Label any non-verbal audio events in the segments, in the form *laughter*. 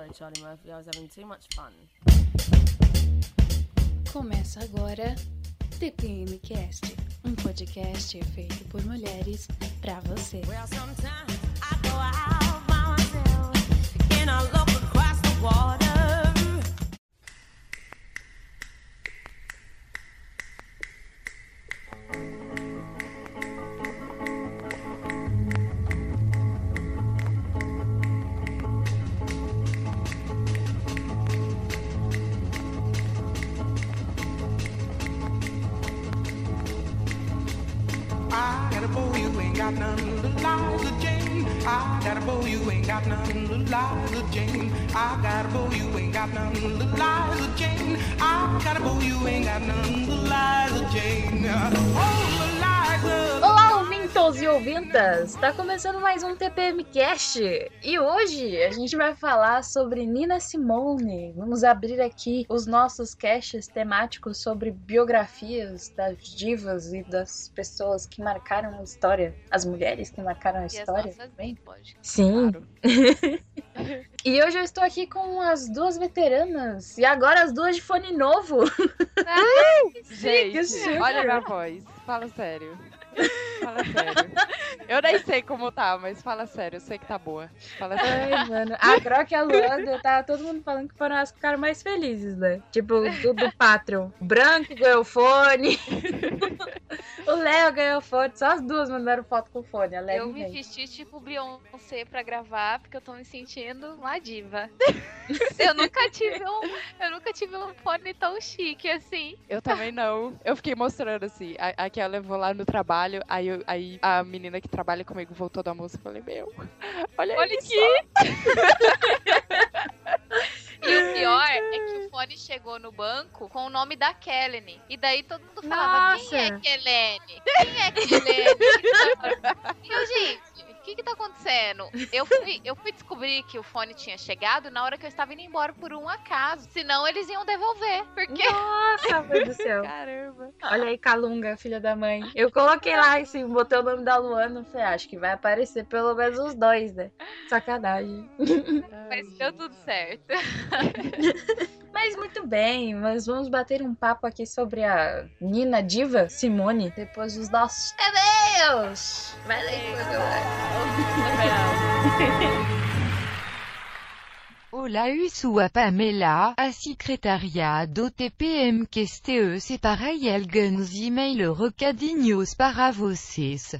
Sorry, Charlie Murphy, I was having too much fun. Começa agora TPM Cast, um podcast feito por mulheres pra você. Well, sometimes I go out by myself and I look across the water. Começando mais um TPM Cast e hoje a gente vai falar sobre Nina Simone. Vamos abrir aqui os nossos casts temáticos sobre biografias das divas e das pessoas que marcaram a história, as mulheres que marcaram a história. bem, pode. Sim. Claro. *laughs* E hoje eu estou aqui com as duas veteranas e agora as duas de fone novo. *laughs* Gente, super. olha a minha voz. Fala sério. Fala sério. Eu nem sei como tá, mas fala sério. Eu sei que tá boa. Fala sério. Ai, mano. A Croc e a Luanda, tava todo mundo falando que foram as que ficaram mais felizes, né? Tipo, do, do Patreon. O Branco ganhou fone. *laughs* o Léo ganhou fone. Só as duas mandaram foto com fone, Eu me vesti tipo Beyoncé pra gravar, porque eu tô me sentindo uma diva. *laughs* eu nunca tive um. Eu nunca tive um fone tão chique assim. Eu também não. Eu fiquei mostrando assim. A, a que ela levou lá no trabalho. Aí, eu- aí a menina que trabalha comigo voltou da música. Eu falei, meu, olha, Olha isso. *laughs* E o pior é que o fone chegou no banco com o nome da Kelene. E daí todo mundo falava, Nossa. quem é Kelene? Quem é Kelene? e *laughs* eu, gente, que que tá acontecendo? Eu fui, eu fui descobrir que o fone tinha chegado na hora que eu estava indo embora por um acaso. Senão eles iam devolver. Porque Nossa, meu Deus do céu. *laughs* Caramba. Olha aí, Calunga, filha da mãe. Eu coloquei lá, assim, botei o nome da Luana. Falei, "Ah, acho que vai aparecer pelo menos os dois, né? Sacanagem. mas deu tudo certo. *laughs* Mas muito bem, mas vamos bater um papo aqui sobre a Nina Diva Simone depois dos nossos e-mails. Vai ler, Hola Usu a Pamela, a secrétariat d'OTPM Keste c'est pareil Elgens email recadinhos para vocês.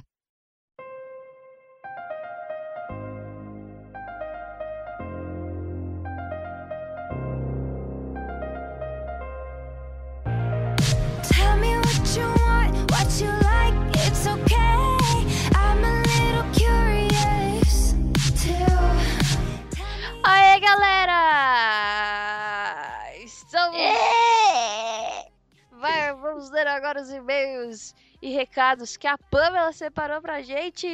Agora os e-mails e recados que a Pamela separou pra gente.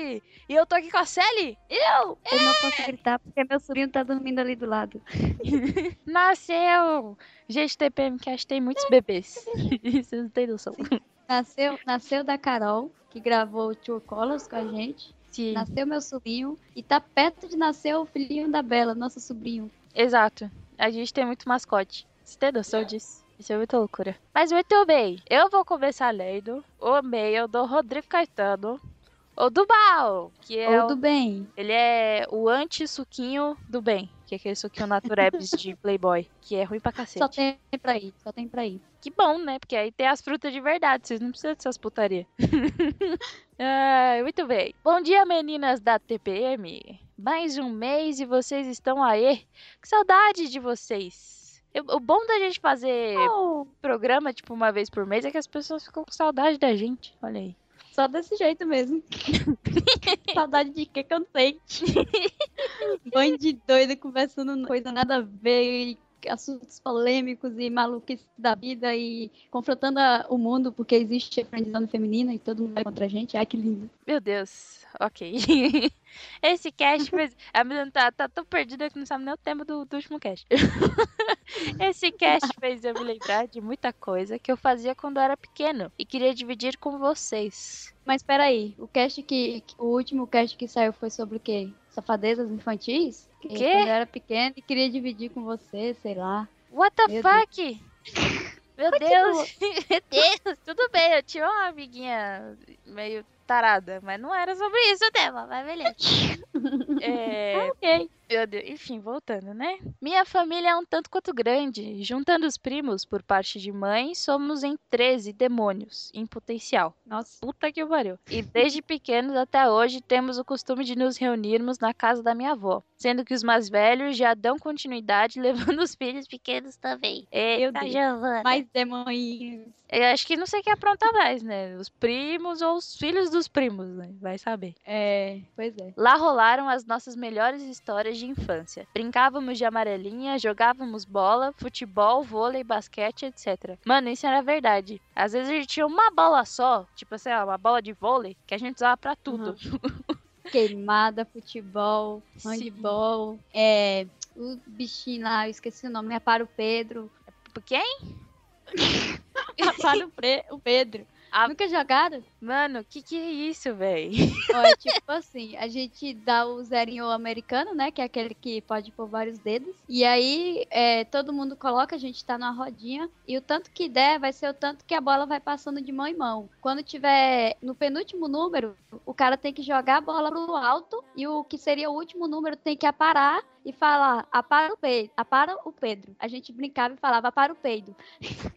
E eu tô aqui com a Sally. Eu! Eu não posso gritar porque meu sobrinho tá dormindo ali do lado. *laughs* Nasceu! Gente, TPM Cast tem muitos bebês. *laughs* Vocês não têm noção. Nasceu, nasceu da Carol, que gravou o Tour Colors com a gente. Sim, Nasceu meu sobrinho. E tá perto de nascer o filhinho da Bela, nosso sobrinho. exato. A gente tem muito mascote. Você tem noção disso? Isso é muita loucura. Mas muito bem, eu vou começar lendo o e-mail do Rodrigo Caetano, o do mal, que é Ou o do bem. Ele é o anti-suquinho do bem, que é aquele suquinho naturebs de *laughs* Playboy, que é ruim pra cacete. Só tem pra ir, só tem pra ir. Que bom, né? Porque aí tem as frutas de verdade, vocês não precisam dessas putaria. *laughs* Ai, muito bem. Bom dia, meninas da TPM. Mais um mês e vocês estão aí. Que saudade de vocês. Eu- O bom da gente fazer Oh, programa, tipo, uma vez por mês, é que as pessoas ficam com saudade da gente. Olha aí. só desse jeito mesmo. *laughs* Saudade de que eu não sei. Bando de doido conversando coisa nada a ver. E assuntos polêmicos e maluquices da vida e confrontando a- o mundo porque existe a feminina e todo mundo vai contra a gente. Ai, que lindo. Meu Deus. Ok. *laughs* Esse cast *laughs* fez. A menina tá, tá tão perdida que não sabe nem o tema do, do último cast. *laughs* Esse cast fez eu me lembrar de muita coisa que eu fazia quando eu era pequeno e queria dividir com vocês. Mas peraí, o cast que. O último cast que saiu foi sobre o quê? Safadezas infantis? Que? Quando eu era pequena e queria dividir com você, sei lá. What the Meu fuck? Meu Continua. Deus, *laughs* meu Deus, tudo bem, eu tinha uma amiguinha meio tarada, mas não era sobre isso o tema, mas beleza. *laughs* É, Ok. meu Deus, enfim, voltando, né? Minha família é um tanto quanto grande. Juntando os primos por parte de mãe, somos em 13 demônios em potencial. Nossa. Puta que pariu. E desde pequenos até hoje temos o costume de nos reunirmos na casa da minha avó. Sendo que os mais velhos já dão continuidade, *laughs* levando os filhos pequenos também. Eita, Deus. Giovana. Mais demoninhos. Eu acho que não sei quem apronta mais, né? Os primos ou os filhos dos primos, né? Vai saber. É, pois é. Lá rolaram as nossas melhores histórias de infância. Brincávamos de amarelinha, jogávamos bola, futebol, vôlei, basquete, etc. Mano, isso era verdade. Às vezes a gente tinha uma bola só, tipo, lá, uma bola de vôlei, que a gente usava pra tudo. Queimada, futebol, handball, é. O bichinho lá, eu esqueci o nome, é para *laughs* o Pedro. Quem? para o Pedro. Ah. Nunca jogaram? Mano, que que é isso, véi? *laughs* Ó, é tipo assim, a gente dá o zerinho americano, né? Que é aquele que pode pôr vários dedos. E aí é, todo mundo coloca, a gente tá numa rodinha. E o tanto que der vai ser o tanto que a bola vai passando de mão em mão. Quando tiver no penúltimo número, o cara tem que jogar a bola pro alto. E o que seria o último número tem que aparar e falar, apara o Pedro. Apara o Pedro. A gente brincava e falava, apara o peido.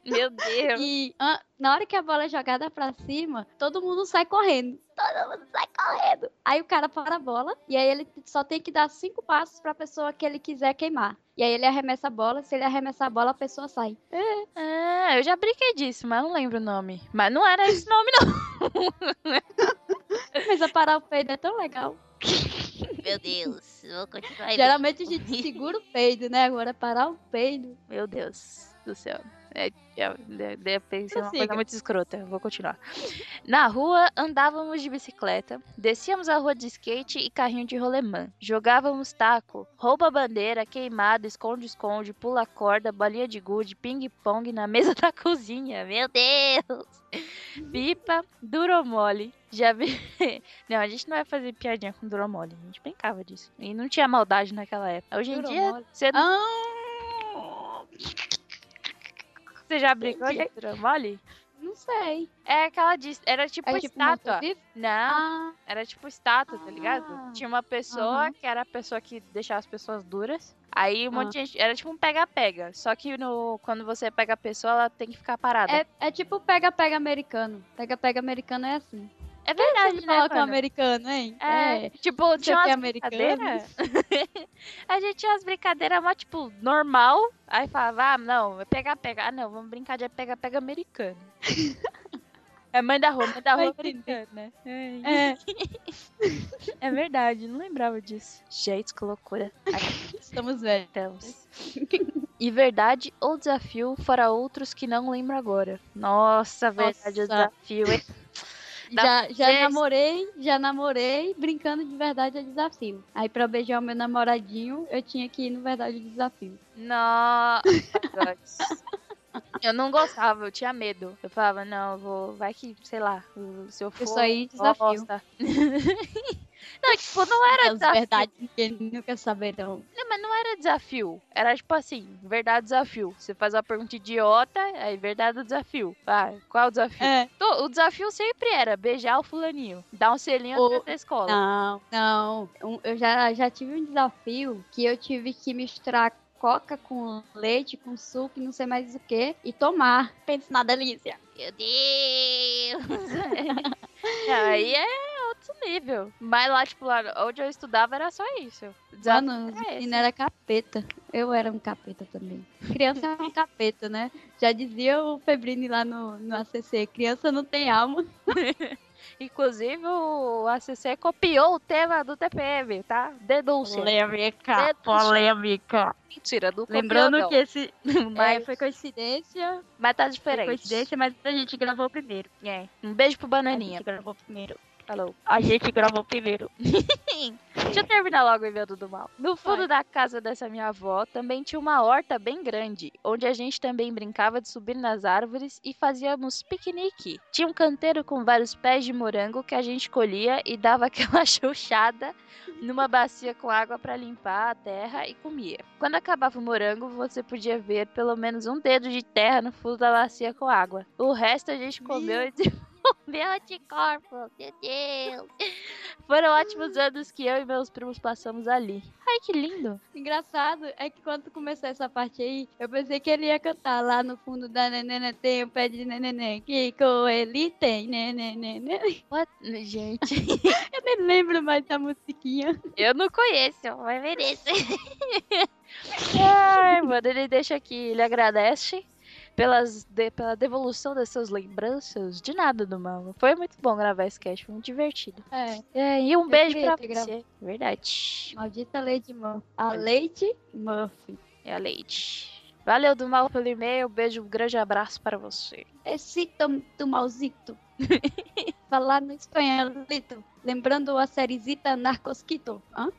Meu Deus. *laughs* E na hora que a bola é jogada pra cima, todo mundo sai correndo. Todo mundo sai correndo. Aí o cara para a bola e aí ele só tem que dar cinco passos pra pessoa que ele quiser queimar. E aí ele arremessa a bola. Se ele arremessar a bola, a pessoa sai. Ah, eu já brinquei disso, mas não lembro o nome. Mas não era esse nome, não. *laughs* Mas a parar o peido é tão legal. *laughs* Meu Deus, vou continuar. Geralmente a gente segura o peido, né? Agora parar o peido. Meu Deus do céu. É, é, de- de- pensei uma coisa muito escrota. Vou continuar. Na rua, andávamos de bicicleta, descíamos a rua de skate e carrinho de rolemã. Jogávamos taco, rouba bandeira, queimado, esconde-esconde, pula corda, bolinha de gude, ping-pong na mesa *laughs* da cozinha. Meu Deus! Pipa, duromole. Já vi. *laughs* Não, a gente não vai fazer piadinha com duromole. A gente brincava disso. E não tinha maldade naquela época. Hoje em dia, você, Ah, você já brincou de duromole? não sei. É aquela de. Era tipo É tipo estátua. Não, Ah, era tipo estátua, tá ligado? Ah. Tinha uma pessoa Aham. que era a pessoa que deixava as pessoas duras. Aí um Ah. monte de gente. Era tipo um pega-pega. Só que no, quando você pega a pessoa, ela tem que ficar parada. é, é tipo pega-pega americano. Pega-pega americano é assim. É verdade, Você né? coloca um mano? americano, hein? É, tipo, Você tinha é umas brincadeiras. *laughs* a gente tinha umas brincadeiras mó, tipo, normal. Aí falava, ah, não, é pega-pega. Ah, não, vamos brincar de pega-pega americano. *laughs* é mãe da rua, mãe da rua né? É. É, É verdade, não lembrava disso. Gente, que loucura. estamos velhos. Estamos. E verdade ou desafio, fora outros que não lembro agora. Nossa, verdade ou desafio, hein? *laughs* Já, já namorei, já namorei brincando de verdade é desafio. Aí pra beijar o meu namoradinho, eu tinha que ir no verdade é desafio. Nossa, *laughs* Eu não gostava, eu tinha medo. Eu falava, não, eu vou. Vai que, sei lá, se eu for. Isso aí, desafio. *laughs* não, tipo, não era As desafio. verdades que nunca saberão. Não, mas não era desafio. Era tipo assim, verdade desafio. Você faz uma pergunta idiota, aí verdade ou desafio. Ah, qual é o desafio? É. O desafio sempre era beijar o fulaninho, dar um selinho Ou- da escola. Não, não. Eu já, já tive um desafio que eu tive que misturar coca com leite, com suco e não sei mais o que, e tomar. Pense na delícia. Meu Deus! *laughs* aí é outro nível. Mas lá, tipo, lá onde eu estudava era só isso. O desafio Mano, os era capeta. Eu era um capeta também. Criança é um *laughs* capeta, né? Já dizia o Febrini lá no, no ACC, criança não tem alma. *laughs* Inclusive, o ACC copiou o tema do TPM, tá? Denúncia. Polêmica, Denúncia. polêmica. Mentira, não copiou, Lembrando não. que esse *laughs* Mas, é, foi coincidência, mas tá foi diferente. coincidência, mas a gente gravou primeiro. É. Um beijo pro A Bananinha. gente gravou primeiro. Falou. A gente gravou primeiro. *laughs* Deixa eu terminar logo o evento do mal. No fundo Vai. da casa dessa minha avó também tinha uma horta bem grande, onde a gente também brincava de subir nas árvores e fazíamos piquenique. Tinha um canteiro com vários pés de morango que a gente colhia e dava *laughs* aquela chuchada numa bacia com água para limpar a terra e comia. Quando acabava o morango, você podia ver pelo menos um dedo de terra no fundo da bacia com água. O resto a gente comeu e *laughs* desenvolveu anticorpos. Meu Deus! Foram ótimos anos que eu e meus primos passamos ali. Ai, que lindo! Engraçado é que quando começou essa parte aí, eu pensei que ele ia cantar lá no fundo da neném tem o pé de neném que com ele tem neném. What? Gente, *laughs* Eu nem lembro mais da musiquinha. eu não conheço, vai ver esse. Ai, mano, ele deixa aqui, ele agradece pelas de- pela devolução das suas lembranças. De nada do mal. Foi muito bom gravar esse cast, foi muito divertido. É, É, e um beijo queria pra gravado. você. Verdade. maldita Lady Murphy. A Lady Murphy. É a Leite. Valeu do mal pelo e-mail, beijo, um grande abraço para você. Esse tom do malzito. *laughs* Falar no espanholito. Lembrando a sériezita Narcosquito. Hã?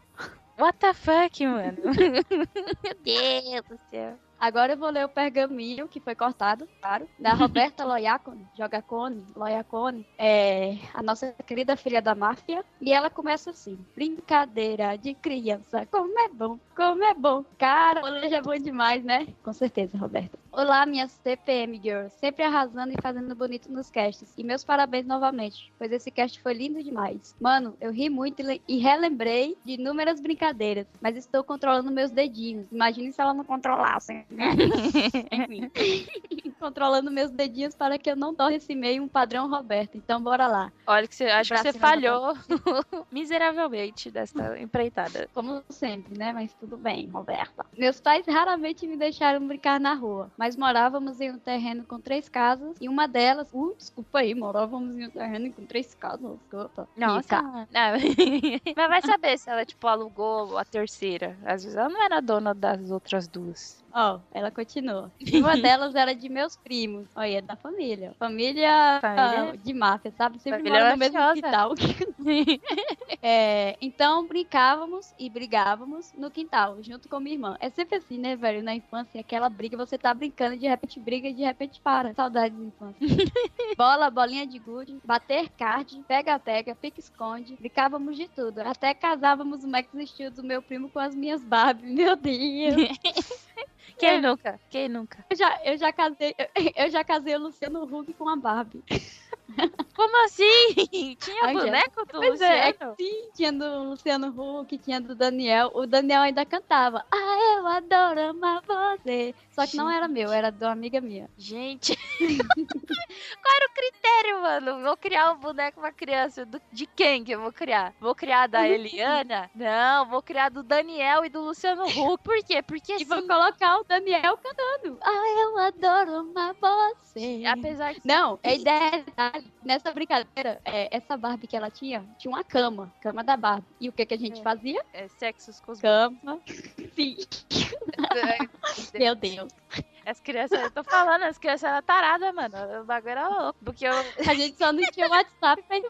What the fuck, mano? *laughs* Meu Deus do céu. Agora eu vou ler o pergaminho que foi cortado, claro, da Roberta Loiacone, Jogacone, Loiacone, é a nossa querida filha da máfia. E ela começa assim: Brincadeira de criança, como é bom, como é bom. Cara, hoje é bom demais, né? Com certeza, Roberta. Olá, minhas TPM Girls, sempre arrasando e fazendo bonito nos casts. E meus parabéns novamente, pois esse cast foi lindo demais. Mano, eu ri muito e le- relembrei de inúmeras brincadeiras, mas estou controlando meus dedinhos. Imagine se ela não controlasse. *laughs* Enfim. *laughs* controlando meus dedinhos para que eu não torre esse meio um padrão Roberto. Então bora lá. Olha que você acho que você falhou *laughs* miseravelmente desta empreitada. Como sempre, né? Mas tudo bem, Roberta. Meus pais raramente me deixaram brincar na rua, mas morávamos em um terreno com três casas e uma delas, uh, desculpa aí, morávamos em um terreno com três casas, desculpa. Nossa. Não. *laughs* Mas vai saber se ela, tipo, alugou a terceira. Às vezes ela não era dona das outras duas. Ó, ela continua. *laughs* Uma delas era de meus primos. Olha, é da família. Família, Família- ah, de máfia, sabe? Sempre Família no mesmo quintal. *laughs* É, então brincávamos e brigávamos no quintal, junto com minha irmã. É sempre assim, né, velho? Na infância, aquela briga, você tá brincando, de repente briga e de repente para. Saudades da infância. *laughs* Bola, bolinha de gude, bater card, pega-pega, pique-esconde. Brincávamos de tudo. Até casávamos o Max Steel do meu primo com as minhas Barbie. Meu Deus. Quem nunca? Quem nunca? Eu já, eu já casei, eu *laughs* já casei o Luciano Huck com a Barbie. Como assim? *laughs* Tinha Ai, boneco do Pois é, é Luciano? que sim, tinha do Luciano Huck, tinha do Daniel. O Daniel ainda cantava. Ah, eu adoro amar você. Só que não era meu, era de uma amiga minha. Gente. *laughs* Qual era o critério, mano? Vou criar um boneco pra criança. Do- de quem que eu vou criar? Vou criar da Eliana? Não, vou criar do Daniel e do Luciano Huck. Por quê? Porque E vou assim, colocar o Daniel cantando. Ah, eu adoro amar você. apesar de Não, a ideia é, nessa brincadeira, é, essa Barbie que ela tinha, tinha uma cama, cama da Barbie. E o que, que a gente É. fazia? é, sexos com os Cama. Sim. *laughs* Meu Deus. As crianças, eu tô falando, as crianças eram taradas, mano. O bagulho era louco. Porque eu. A gente só não tinha WhatsApp, mas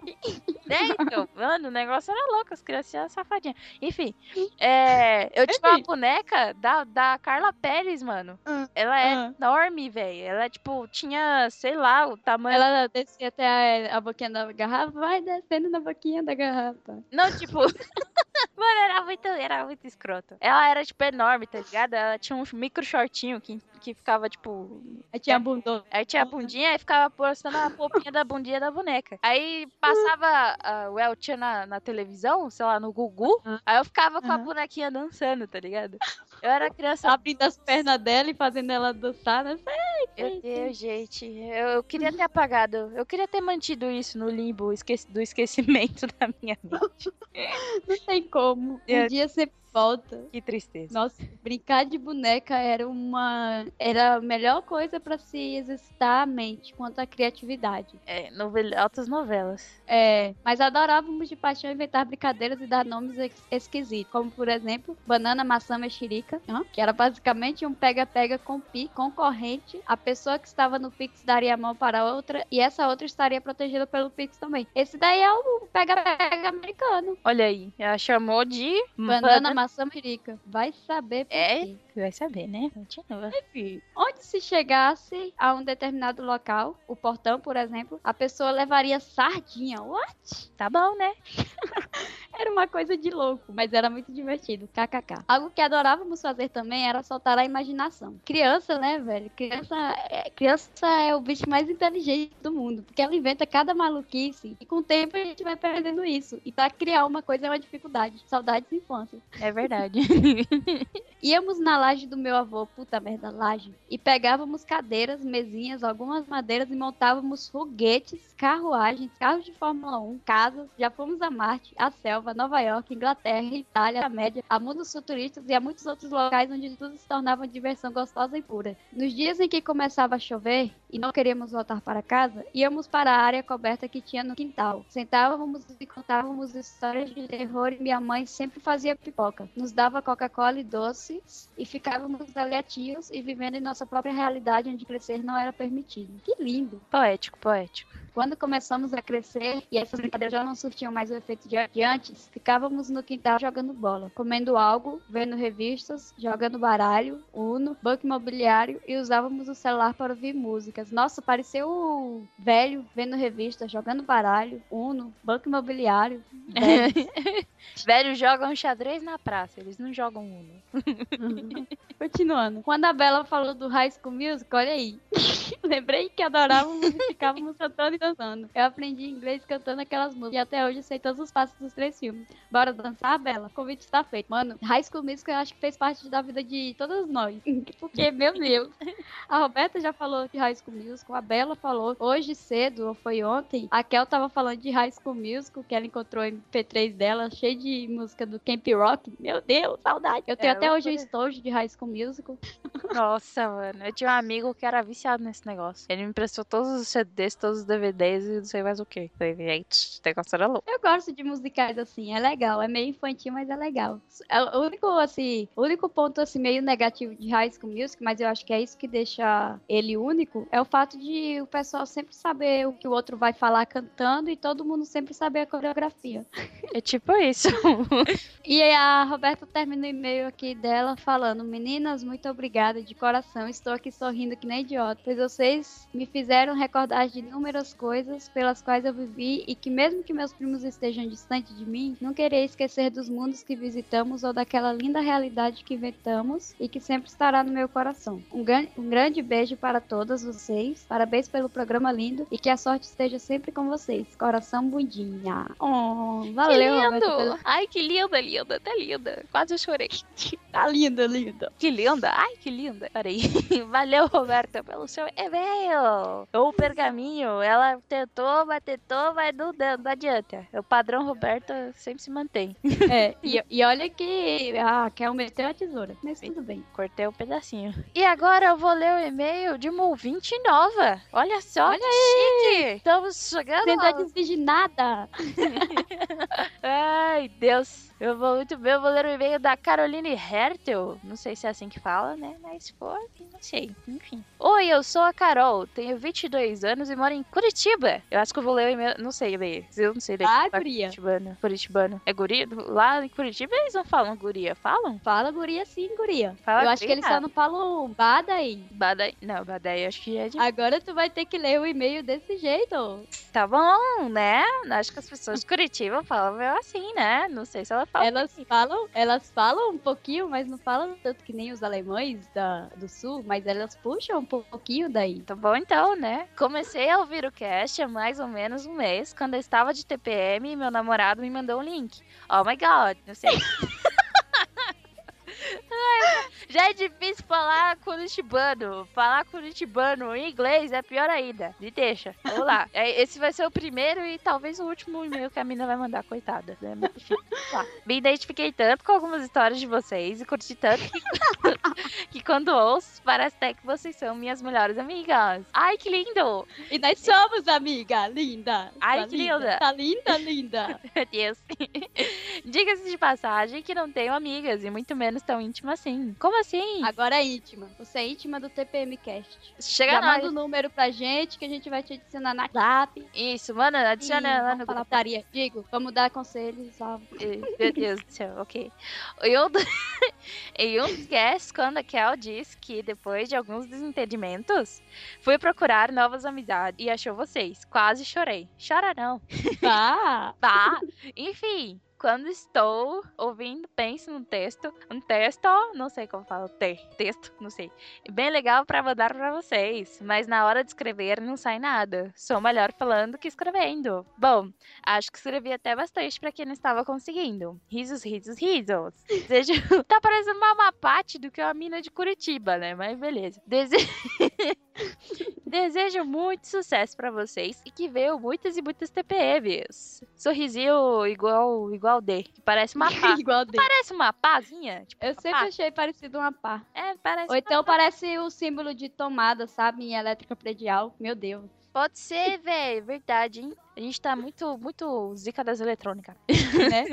Né, então, mano, o negócio era louco, as crianças eram safadinhas. Enfim, é, eu tinha uma boneca da, da Carla Pérez, mano. Ah, Ela é ah. enorme, velho. Ela, tipo, tinha, sei lá, o tamanho. ela descia até a, a boquinha da garrafa, vai descendo na boquinha da garrafa. Não, tipo. *laughs* Mano, era muito, era muito escroto. Ela era, tipo, enorme, tá ligado? Ela tinha um micro shortinho que, que ficava, tipo. Aí tinha a bundona. Aí tinha a bundinha e ficava postando a popinha da bundinha da boneca. Aí passava ah, o El Chan na, na televisão, sei lá, no Gugu. Aham. Aí eu ficava com a Aham. bonequinha dançando, tá ligado? Eu era criança. Abrindo as pernas dela e fazendo ela dançar, né? Meu Deus, gente. Eu, eu queria ter apagado. Eu queria ter mantido isso no limbo esque- do esquecimento *laughs* da minha mente. Não tem como. Um É. dia você volta. Que tristeza. Nossa, brincar de boneca era uma. Era a melhor coisa pra se exercitar a mente quanto à criatividade. É, novel... altas novelas. É, mas adorávamos de paixão inventar brincadeiras e dar nomes ex- esquisitos, como por exemplo, banana, maçã, mexerica, que era basicamente um pega-pega com pi concorrente. A pessoa que estava no Pix daria a mão para outra e essa outra estaria protegida pelo Pix também. Esse daí é o pega-pega americano. Olha aí, ela chamou de Banana, maçã, mexerica. Vai saber por É? quê. Vai saber, né? Continua. Enfim, onde se chegasse a um determinado local, o portão, por exemplo, a pessoa levaria sardinha. What? Tá bom, né? *laughs* Era uma coisa de louco, mas era muito divertido. KKK. Algo que adorávamos fazer também era soltar a imaginação. Criança, né, velho? Criança é, criança é o bicho mais inteligente do mundo, porque ela inventa cada maluquice e com o tempo a gente vai perdendo isso. E pra criar uma coisa é uma dificuldade. Saudades de infância. É verdade. *laughs* Íamos na laje do meu avô, puta merda, laje, e pegávamos cadeiras, mesinhas, algumas madeiras e montávamos foguetes, carruagens, carros de Fórmula 1, casas. Já fomos a Marte, a Selva, Nova York, Inglaterra, Itália, a Média, a mundos futuristas e a muitos outros locais onde tudo se tornava diversão gostosa e pura. Nos dias em que começava a chover e não queríamos voltar para casa, íamos para a área coberta que tinha no quintal. Sentávamos e contávamos histórias de terror e minha mãe sempre fazia pipoca. Nos dava Coca-Cola e doces e ficávamos aleativos e vivendo em nossa própria realidade onde crescer não era permitido. Que lindo! poético, poético. Quando começamos a crescer e essas brincadeiras já não surtiam mais o efeito de antes, ficávamos no quintal jogando bola, comendo algo, vendo revistas, jogando baralho, uno, banco imobiliário e usávamos o celular para ouvir músicas. Nossa, pareceu o velho vendo revistas, jogando baralho, uno, banco imobiliário. velho. *laughs* Velhos jogam xadrez na praça, eles não jogam Uno. Continuando. Quando a Bela falou do High School Music, olha aí. *laughs* Lembrei que adorávamos e ficávamos cantando e dançando. Eu aprendi inglês cantando aquelas músicas e até hoje sei todos os passos dos três filmes. Bora dançar, Bela? O convite está feito. Mano, High School Music eu acho que fez parte da vida de todas nós. *laughs* Porque, meu Deus. A Roberta já falou de High School Music, a Bela falou hoje cedo, ou foi ontem. A Kel tava falando de High School Music, que ela encontrou em P3 dela, cheio de música do Camp Rock. Meu Deus, saudade. Eu tenho É, até hoje o loucura. estojo de High School Musical. Nossa, mano. Eu tinha um amigo que era viciado nesse negócio. Ele me emprestou todos os CDs, todos os DVDs e não sei mais o que. Falei, gente, esse negócio era louco. Eu gosto de musicais assim, é legal, é meio infantil, mas é legal. É O único, assim, o único ponto assim meio negativo de High School Music, mas eu acho que é isso que deixa ele único, é o fato de o pessoal sempre saber o que o outro vai falar cantando e todo mundo sempre saber a coreografia. É tipo isso. *laughs* E aí a Roberta termina o e-mail aqui dela falando: Meninas, muito obrigada de coração. Estou aqui sorrindo que nem idiota, pois vocês me fizeram recordar de inúmeras coisas pelas quais eu vivi e que, mesmo que meus primos estejam distantes de mim, não queria esquecer dos mundos que visitamos ou daquela linda realidade que inventamos e que sempre estará no meu coração. Um, gran- um grande beijo para todas vocês, parabéns pelo programa lindo e que a sorte esteja sempre com vocês. Coração bundinha. Oh, valeu, que lindo! pelo- Ai, que linda, linda, tá linda. Quase eu chorei. Tá linda, linda. Que linda! Ai, que linda! Peraí. *laughs* Valeu, Roberta, pelo seu e-mail. O pergaminho, ela tentou, mas tentou, mas não, não adianta. O padrão Roberta sempre se mantém. É, e, e olha que. Ah, quer meteu a tesoura. Mas tudo bem. Cortei um pedacinho. E agora eu vou ler o e-mail de uma ouvinte nova. Olha só, Olha que chique! Estamos chegando dar desvirginada. *laughs* Ai, Deus. Eu vou muito bem. Eu vou ler o e-mail da Caroline Hertel. Não sei se é assim que fala, né? Mas for, não sei. Enfim. Oi, eu sou a Carol. Tenho 22 anos e moro em Curitiba. Eu acho que eu vou ler o e-mail. Não sei, e-mail. Eu não sei ler. Ah, guria. Curitibano. Curitibano. É guria? Lá em Curitiba eles não falam guria. Falam? Fala guria sim, guria. Fala Eu acho que eles só não falam bada aí. Badai. Não, Badai acho que é de. Agora tu vai ter que ler o e-mail desse jeito. Tá bom, né? Acho que as pessoas de Curitiba falam meio assim, né? Não sei se ela fala. Elas falam, elas falam um pouquinho, mas não falam tanto que nem os alemães da, do sul, mas elas puxam um pouquinho daí. Tá bom então, né? Comecei a ouvir o cast há mais ou menos um mês, quando eu estava de TPM e meu namorado me mandou um link. Oh my god, não sei. *laughs* Já é difícil falar curitibano. Falar curitibano em inglês é pior ainda. Me deixa. Vamos lá. É, Esse vai ser o primeiro e talvez o último e-mail que a mina vai mandar, coitada. É muito difícil. Me identifiquei tanto com algumas histórias de vocês e curti tanto que, *laughs* que quando ouço, parece até que vocês são minhas melhores amigas. Ai, que lindo! E nós somos, amiga, linda. Ai, Tá que linda. Tá linda, linda. Meu *laughs* Deus. *laughs* Diga-se de passagem que não tenho amigas e muito menos tão íntima assim. Como assim? Agora é íntima. Você é íntima do TPM Cast. Chega Já nós. manda o número pra gente que a gente vai te adicionar na WhatsApp. Isso, mano, adiciona E lá no falar grupo. putaria. Digo, vamos dar conselhos. salve. Meu Deus do céu, ok. Em um, *laughs* em um cast, quando a Kel disse que depois de alguns desentendimentos, fui procurar novas amizades e achou vocês. Quase chorei. Chora não. Ah, Tá. Enfim, quando estou ouvindo, penso num texto. Um texto, não sei como fala, te, texto, não sei. Bem legal pra mandar pra vocês, mas na hora de escrever não sai nada. Sou melhor falando que escrevendo. Bom, acho que escrevi até bastante pra quem não estava conseguindo. Risos, risos, risos. Desejo... *laughs* tá parecendo uma mapate do que uma mina de Curitiba, né? Mas beleza. Dese... *laughs* *laughs* Desejo muito sucesso pra vocês e que venham muitas e muitas TPMs. Sorrisinho igual igual D, que parece uma *laughs* pá. igual dele. Parece uma pazinha? Tipo, Eu uma sempre pá. achei parecido uma pá. É, parece. Ou então parece o símbolo de tomada, sabe? Em elétrica predial. Meu Deus. Pode ser, velho, verdade, hein? A gente tá muito, muito zica das eletrônicas. *laughs* Né?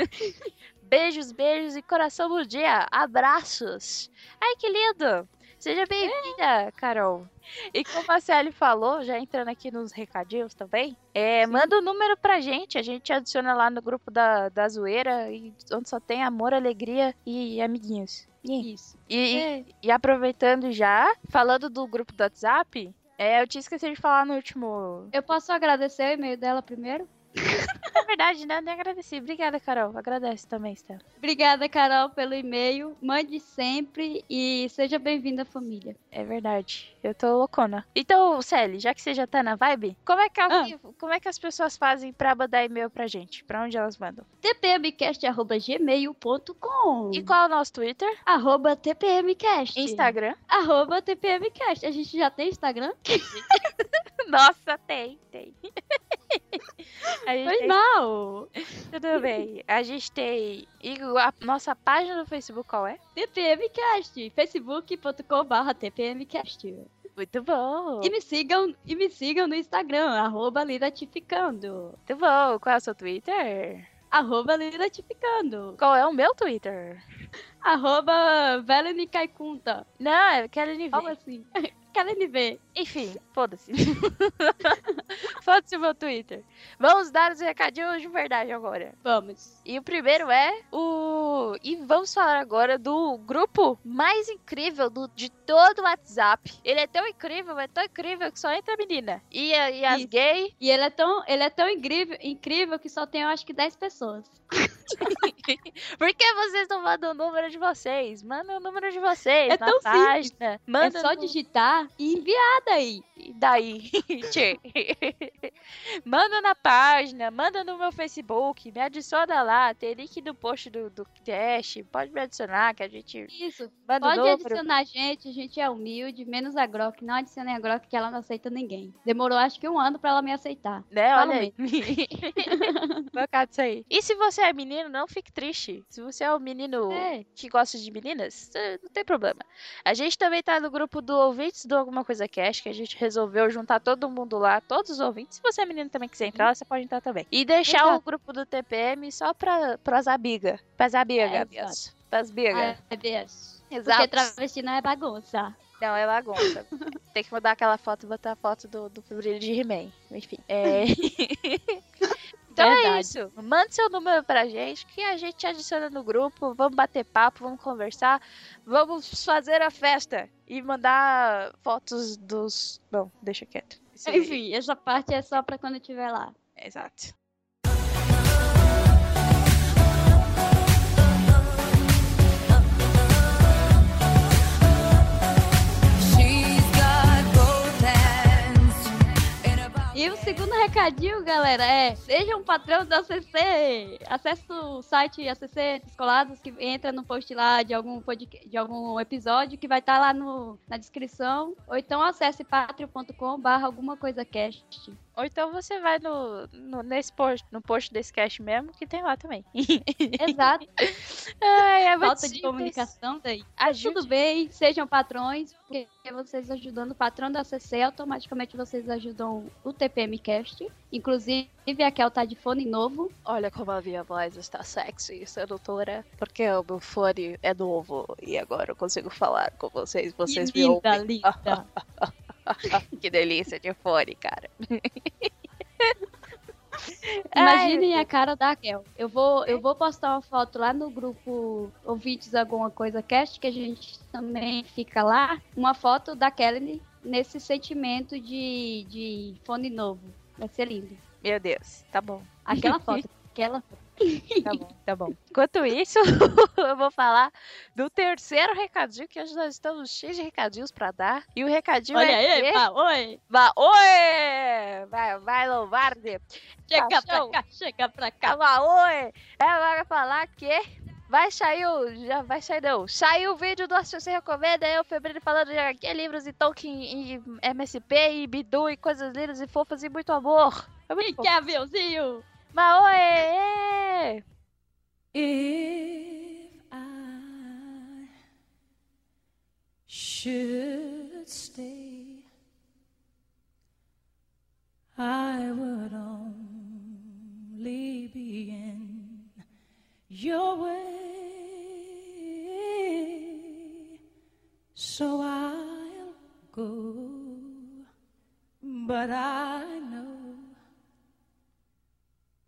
Beijos, beijos e coração no dia. Abraços. Ai, que lindo. Seja bem-vinda, Carol. E como a Sally falou, já entrando aqui nos recadinhos também, é, manda o número pra gente. A gente adiciona lá no grupo da, da zoeira, e, onde só tem amor, alegria e amiguinhos. E, Isso. e, É. e aproveitando já, falando do grupo do WhatsApp, é, eu tinha esquecido de falar no último. Eu posso agradecer o e-mail dela primeiro? É verdade, né? Nem agradeci. Obrigada, Carol. Agradece também, Stella. Obrigada, Carol, pelo e-mail. Mande sempre e seja bem-vinda, família. É verdade. Eu tô loucona. Então, Sally, já que você já tá na vibe, como é que, Ah. como é que as pessoas fazem pra mandar e-mail pra gente? Pra onde elas mandam? tpmcast.gmail.com E qual é o nosso Twitter? Arroba tpmcast. Instagram? Arroba tpmcast. A gente já tem Instagram? *laughs* *laughs* Nossa, tem, tem. *laughs* a gente Foi tem mal. tudo bem. A gente tem. A nossa página do Facebook qual é? tpmcast. facebook.com.br tpmcast. Muito bom. E me sigam, e me sigam no Instagram, arroba Lidatificando. Muito bom. Qual é o seu Twitter? Arroba Lidatificando. Qual é o meu Twitter? Arroba Veleni Kaikunta. Não, é Kelly Como assim? *laughs* Quero NV. Enfim, foda-se. *laughs* foda-se o meu Twitter. Vamos dar os recadinhos de verdade agora. Vamos. E o primeiro é o. E vamos falar agora do grupo mais incrível do, de todo o WhatsApp. Ele é tão incrível, é tão incrível que só entra menina. E, e as Isso. gay. E ele é tão, ele é tão incrível, incrível que só tem, eu acho que 10 pessoas. *laughs* *laughs* Por que vocês não mandam o número de vocês? Manda o número de vocês É na tão simples. página. Manda é só no- digitar e enviar daí. E daí? *laughs* *laughs* Manda na página, manda no meu Facebook, me adiciona lá, tem link no post do, do cast, pode me adicionar que a gente Isso. manda Pode número. adicionar a gente, a gente é humilde, menos a Grok. Não adicionem a Grok que ela não aceita ninguém. Demorou acho que um ano pra ela me aceitar. Né, Fala olha aí. Bacana isso aí. E se você é menino, não fique triste. Se você é um menino É. que gosta de meninas, não tem problema. A gente também tá no grupo do ouvintes do Alguma Coisa Cash, que a gente resolveu juntar todo mundo lá, todos os ouvintes. Se você é menino também quiser entrar, você pode entrar também. E deixar o Exato. grupo do TPM só pra, pras amigas. Pras amigas, É, minhas. Pras amigas. É beijo. Exato. Porque travesti não é bagunça. Não, é bagunça. *laughs* Tem que mudar aquela foto e botar a foto do, do brilho de He-Man. Enfim. É. *laughs* então é Verdade. isso. Mande seu número pra gente que a gente adiciona no grupo. Vamos bater papo, vamos conversar. Vamos fazer a festa. E mandar fotos dos. Bom, deixa quieto. Enfim, essa parte é só pra quando eu estiver lá. Exato. E o segundo recadinho, galera, é sejam um patrão da CC. Acesse o site ACC Descolados que entra no post lá de algum, podcast, de algum episódio que vai estar lá no, na descrição. Ou então acesse patreon.com barra alguma coisa cast. Ou então você vai no, no- nesse post, no post desse cast mesmo, que tem lá também. *laughs* Exato. *laughs* Ai, é Falta de comunicação daí. Ajude. Tudo bem, sejam patrões, porque vocês ajudando o patrão da CC, automaticamente vocês ajudam o TPMcast. Inclusive, a Kel tá de fone novo. Olha como a minha voz está sexy e sedutora. Porque o meu fone é novo e agora eu consigo falar com vocês. Vocês Que me linda, ouvem. linda. *laughs* *laughs* que delícia de fone, cara. *laughs* Imaginem a cara da Kel. Eu vou, eu vou postar uma foto lá no grupo Ouvintes Alguma Coisa Cast, que a gente também fica lá. Uma foto da Kelly nesse sentimento de, de fone novo. Vai ser lindo. Meu Deus, tá bom. Aquela *laughs* foto. Aquela foto. Tá bom, tá bom. Enquanto isso, *laughs* eu vou falar do terceiro recadinho, que hoje nós estamos cheios de recadinhos pra dar. E o recadinho Olha é aí, que... pá, oi! Vai, oi! Vai, vai, Lombardi! Chega pra Cachorro. cá, chega pra cá. Vai, oi! Ela vai falar que vai sair o... Já vai sair, não. Saiu o vídeo do Associação Recomenda, eu, Febril, falando de HQ, livros e Tolkien, e MSP, e Bidu, e coisas lindas e fofas e muito amor. É muito quer aviãozinho? Eh. Mas! If I should stay, I would only be in your way. So I'll go, but I know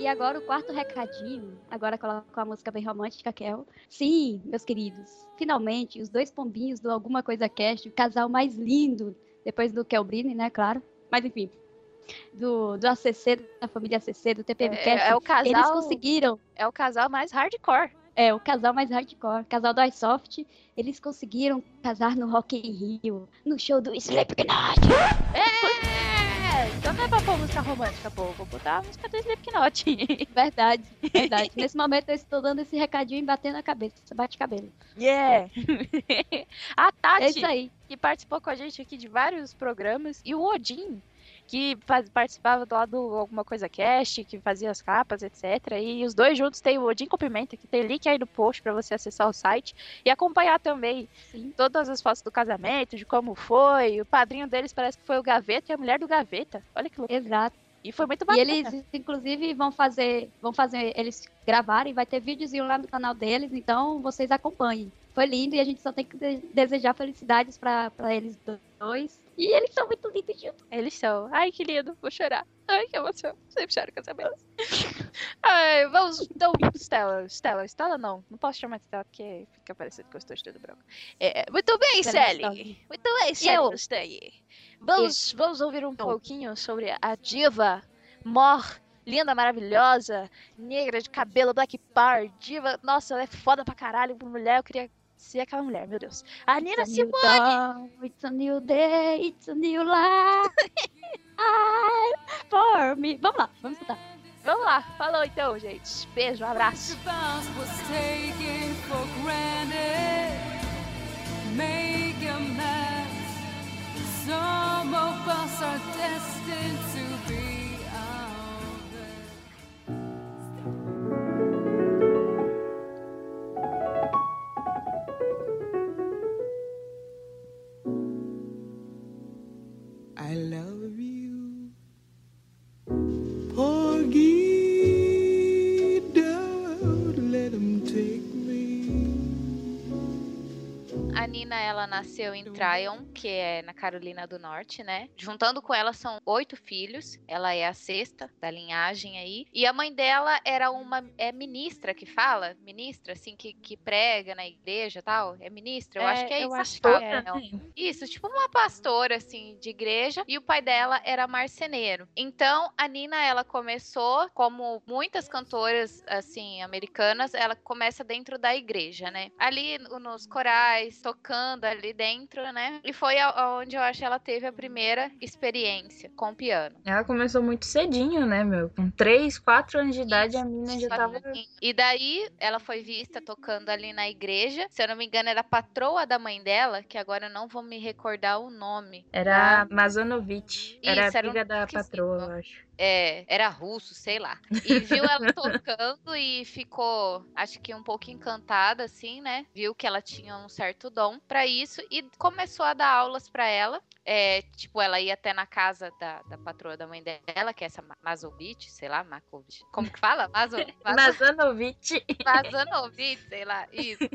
E agora o quarto recadinho, agora com a música bem romântica, Kel. Sim, meus queridos, finalmente, os dois pombinhos do Alguma Coisa Cast, o casal mais lindo, depois do Kelbrine, né, claro. Mas enfim, do, do ACC, da família ACC, do TPM É- Cast, é o casal- eles conseguiram, É o casal mais hardcore. é, o casal mais hardcore, casal do iSoft, eles conseguiram casar no Rock in Rio, no show do Slipknot. É! Não é pra pôr música romântica, pô. Vou botar a música do Slipknot. *laughs* Verdade, verdade. Nesse momento eu estou dando esse recadinho e batendo a cabeça, bate cabelo. Yeah! *laughs* a Tati, É isso aí. que participou com a gente aqui de vários programas, e o Odin, que faz- participava do lado do Alguma Coisa Cast, que fazia as capas, etc. E os dois juntos tem o Odin Cumprimenta, que tem link aí no post pra você acessar o site e acompanhar também todas as fotos do casamento, de como foi. O padrinho deles parece que foi o Gaveta e a mulher do Gaveta. Olha que louco. Exato. E foi muito E bacana. eles, inclusive, vão fazer, vão fazer eles gravarem, vai ter videozinho lá no canal deles, então vocês acompanhem. Foi lindo e a gente só tem que de- desejar felicidades pra eles dois. E eles são muito lindos juntos. Eles são. Ai, que lindo. Vou chorar. Ai, que emoção. Sempre choro com essa beleza. *laughs* Ai, vamos. Então, Stella. Stella. Stella não. Não posso chamar de Stella porque fica parecendo que eu estou estudando branco. É, muito bem, Stella, Sally. Muito bem, Sally. Aí. Vamos, vamos ouvir um pouquinho sobre a diva Mor. Linda, maravilhosa, negra de cabelo, black power, diva. Nossa, ela é foda pra caralho. Mulher, eu queria ser aquela mulher, meu Deus. A Nina It's a new Simone. dawn, It's a new day, it's a new life. I for me. Vamos lá, vamos escutar. Vamos lá. Falou então, gente. Beijo, um abraço. bounce was taken for granted. Make a mess. Some of us are destined to be nasceu em Tryon, que é na Carolina do Norte, né? Juntando com ela são oito filhos. Ela é a sexta da linhagem aí. E a mãe dela era uma é ministra que fala, ministra assim que, que prega na igreja, e tal. É ministra, eu É, acho que é eu isso. acho que é. Isso, tipo uma pastora, assim, de igreja. E o pai dela era marceneiro. Então, a Nina, ela começou, como muitas cantoras, assim, americanas, ela começa dentro da igreja, né? Ali no- nos corais, tocando ali dentro, né? E foi onde eu acho que ela teve a primeira experiência com piano. Ela começou muito cedinho, né, meu? Com 3, 4 anos de idade, a mina já tava. E daí ela foi vista tocando ali na igreja. Se eu não me engano, era a patroa da mãe dela, que agora eu não vou me recordar o nome. Era Mazonovich. Era Isso, a era um da patroa, eu acho. É, era russo, sei lá. E viu ela *laughs* tocando e ficou, acho que um pouco encantada, assim, né? Viu que ela tinha um certo dom pra isso e começou a dar aulas pra ela. É, tipo, ela ia até na casa da, da patroa da mãe dela, que é essa Ma- Mazovich, sei lá, Makovich. Como que fala? Mazo, *laughs* Mazo, Mazonovich. Mazanovich, sei lá, isso.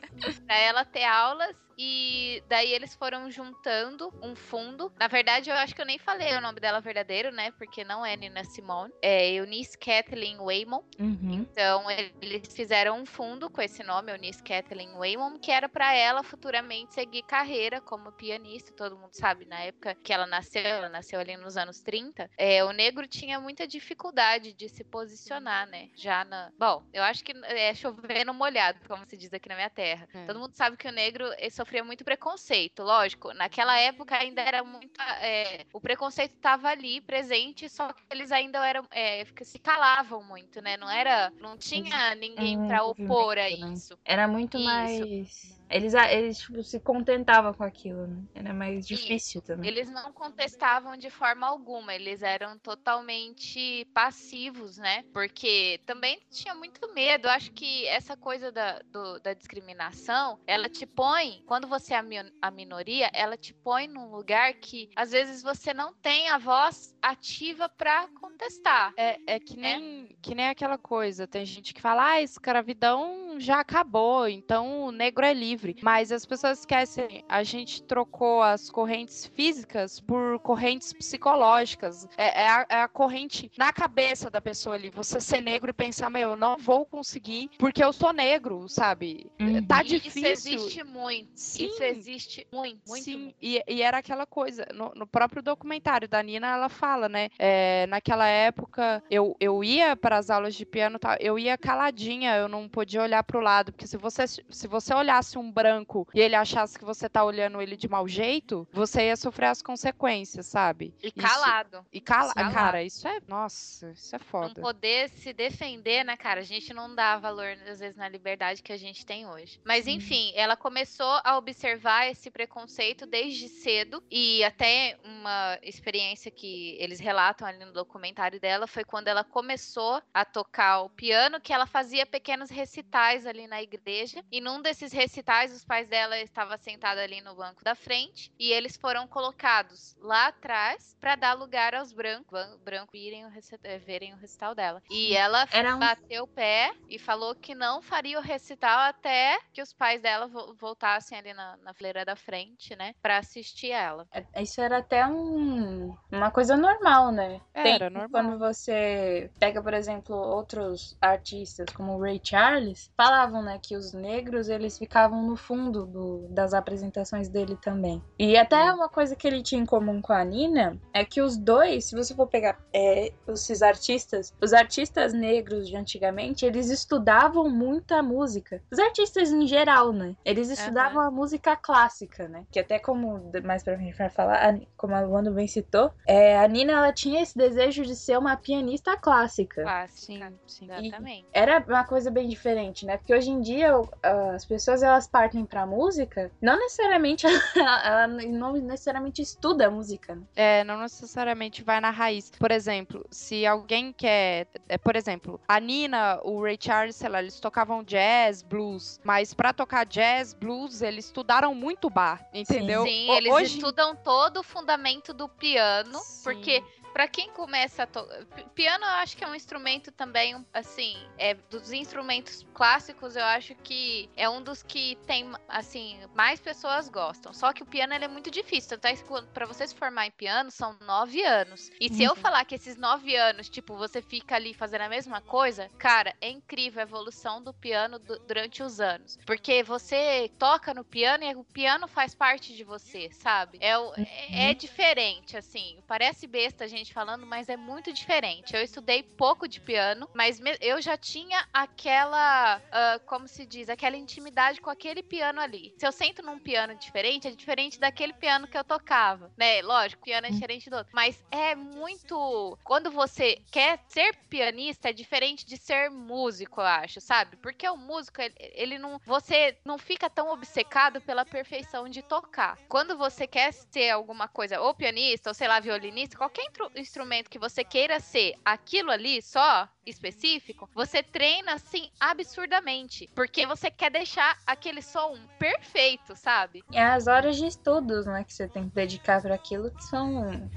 pra ela ter aulas e daí eles foram juntando um fundo. Na verdade, eu acho que eu nem falei o nome dela verdadeiro, né? Porque não é Nina Simone. É Eunice Kathleen Waymon. Uhum. Então, eles fizeram um fundo com esse nome, Eunice Kathleen Waymon, que era pra ela futuramente seguir carreira como pianista. Todo mundo sabe, na época que ela nasceu, ela nasceu ali nos anos 30, é, o negro tinha muita dificuldade de se posicionar, né? Já na. Bom, eu acho que é chovendo molhado, como se diz aqui na minha terra. É. Todo mundo sabe que o negro eh, sofria muito preconceito, lógico. Naquela época ainda era muito. é, o preconceito estava ali, presente, só que eles ainda eram. é, se calavam muito, né? Não era. Não tinha ninguém um pra opor a isso. Era muito Isso. mais. Eles, eles tipo, se contentavam com aquilo, né? Era mais difícil também. Eles não contestavam de forma alguma, eles eram totalmente passivos, né? Porque também tinha muito medo. Eu acho que essa coisa da, do- da discriminação, ela te põe, quando você é a, mi- a minoria, ela te põe num lugar que às vezes você não tem a voz ativa pra contestar. É, é que nem, que nem aquela coisa. Tem gente que fala, ah, a escravidão já acabou, então o negro é livre. Mas as pessoas esquecem, a gente trocou as correntes físicas por correntes psicológicas. É, é a, é a corrente na cabeça da pessoa ali. Você ser negro e pensar, meu, eu não vou conseguir porque eu sou negro, sabe? Uhum. Tá difícil. Isso existe muito. Isso Sim. existe muito, muito. Sim, muito. e, e era aquela coisa, no, no próprio documentário da Nina, ela fala, né? é, naquela época, eu, eu ia para as aulas de piano, eu ia caladinha, eu não podia olhar para o lado, porque se você, se você olhasse um branco e ele achasse que você tá olhando ele de mau jeito, você ia sofrer as consequências, sabe? E Isso- calado. e cala, Calado. cara, isso é, nossa, isso é não foda. poder se defender, né, cara? A gente não dá valor, às vezes, na liberdade que a gente tem hoje. Mas, enfim, ela começou a observar esse preconceito desde cedo. E até uma experiência que eles relatam ali no documentário dela foi quando ela começou a tocar o piano, que ela fazia pequenos recitais ali na igreja. E num desses recitais, os pais dela estavam sentados ali no banco da frente. E eles foram colocados lá atrás para dar lugar aos brancos, branco irem o eh, verem o recital dela. E ela Era um- bateu o pé e falou que não faria o recital até que os pais dela vo- voltassem ali na, na fileira da frente, né, Pra assistir ela. É- Isso era até um, uma coisa normal, né? Era normal. Quando você pega, por exemplo, outros artistas, como o Ray Charles, falavam, né, que os negros, eles ficavam no fundo do- das apresentações dele também. E até uma coisa que ele tinha em comum com a Nina é que os dois, se você for pegar é, esses artistas, os artistas negros de antigamente, eles estudavam muita música. Os artistas em geral, né? Eles estudavam a música clássica, né? Que até como mais pra frente vai falar, como a Luana bem citou, é, a Nina ela tinha esse desejo de ser uma pianista clássica. Clássica. sim. Exatamente. Era uma coisa bem diferente, né? Porque hoje em dia as pessoas elas partem pra música, não necessariamente *laughs* ela não necessariamente estuda a música. né? É, não necessariamente vai na raiz. Por exemplo, se alguém quer. é, por exemplo, a Nina, o Ray Charles, sei lá, eles tocavam jazz, blues. Mas pra tocar jazz, blues, eles estudaram muito bar, entendeu? Sim, Ho- eles hoje, estudam todo o fundamento do piano, Sim. porque Pra quem começa a tocar. Piano, eu acho que é um instrumento também, assim, é dos instrumentos clássicos, eu acho que é um dos que tem, assim, mais pessoas gostam. Só que o piano ele é muito difícil. Tanto é que pra você se formar em piano, são nove anos. E se eu Uhum. falar que esses nove anos, tipo, você fica ali fazendo a mesma coisa, cara, é incrível a evolução do piano du- durante os anos. Porque você toca no piano e o piano faz parte de você, sabe? É, é, é diferente, assim. Parece besta a gente falando, mas é muito diferente. Eu estudei pouco de piano, mas eu já tinha aquela, ah, como se diz, aquela intimidade com aquele piano ali. Se eu sento num piano diferente, é diferente daquele piano que eu tocava, né? Lógico, piano é diferente do outro. Mas é muito. Quando você quer ser pianista, é diferente de ser músico, eu acho, sabe? Porque o músico, ele, ele não. Você não fica tão obcecado pela perfeição de tocar. Quando você quer ser alguma coisa, ou pianista, ou sei lá, violinista, qualquer instrumento que você queira ser aquilo ali só, específico, você treina assim absurdamente. Porque você quer deixar aquele som perfeito, sabe? É as horas de estudos, né, que você tem que dedicar para aquilo que são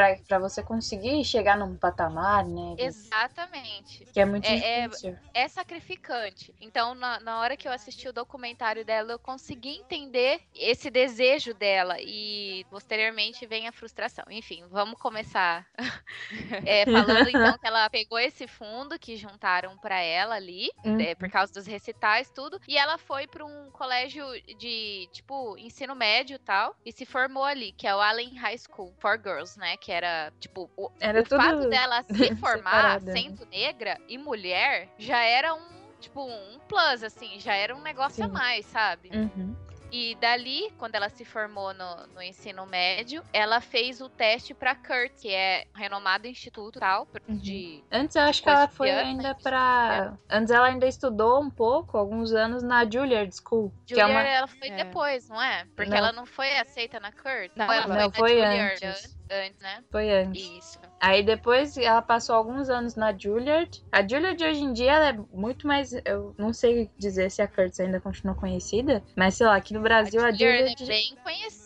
pra pra você conseguir chegar num patamar, né? Exatamente. Que é muito É- é- difícil. é sacrificante. Então, na, na hora que eu assisti o documentário dela, eu consegui entender esse desejo dela e posteriormente vem a frustração. Enfim, vamos começar *laughs* É, falando então que ela pegou esse fundo que juntaram pra ela ali, Uhum. é, por causa dos recitais, tudo, e ela foi pra um colégio de, tipo, ensino médio e tal, e se formou ali, que é o Allen High School for Girls, né? Que era, tipo, o, Era o fato dela *laughs* se formar né? sendo negra e mulher já era um, tipo, um plus, assim, já era um negócio a Sim. mais, sabe? Uhum. E dali, quando ela se formou no, no ensino médio, ela fez o teste pra Kurt, que é um renomado instituto tal, Uhum. de Antes eu acho que ela foi piano, ainda pra. Antes ela ainda estudou um pouco, alguns anos, na Juilliard School. que é Juilliard, uma... ela foi É. depois, não é? Porque Não. ela não foi aceita na Kurt? Não, Ou ela não, foi na foi Juilliard antes. An- antes, né? Foi antes. Isso. Aí depois ela passou alguns anos na Juilliard. A Juilliard hoje em dia ela é muito mais. Eu não sei dizer se a Curtis ainda continua conhecida, mas sei lá, aqui no Brasil a, a Juilliard Juilliard. é bem conhecida.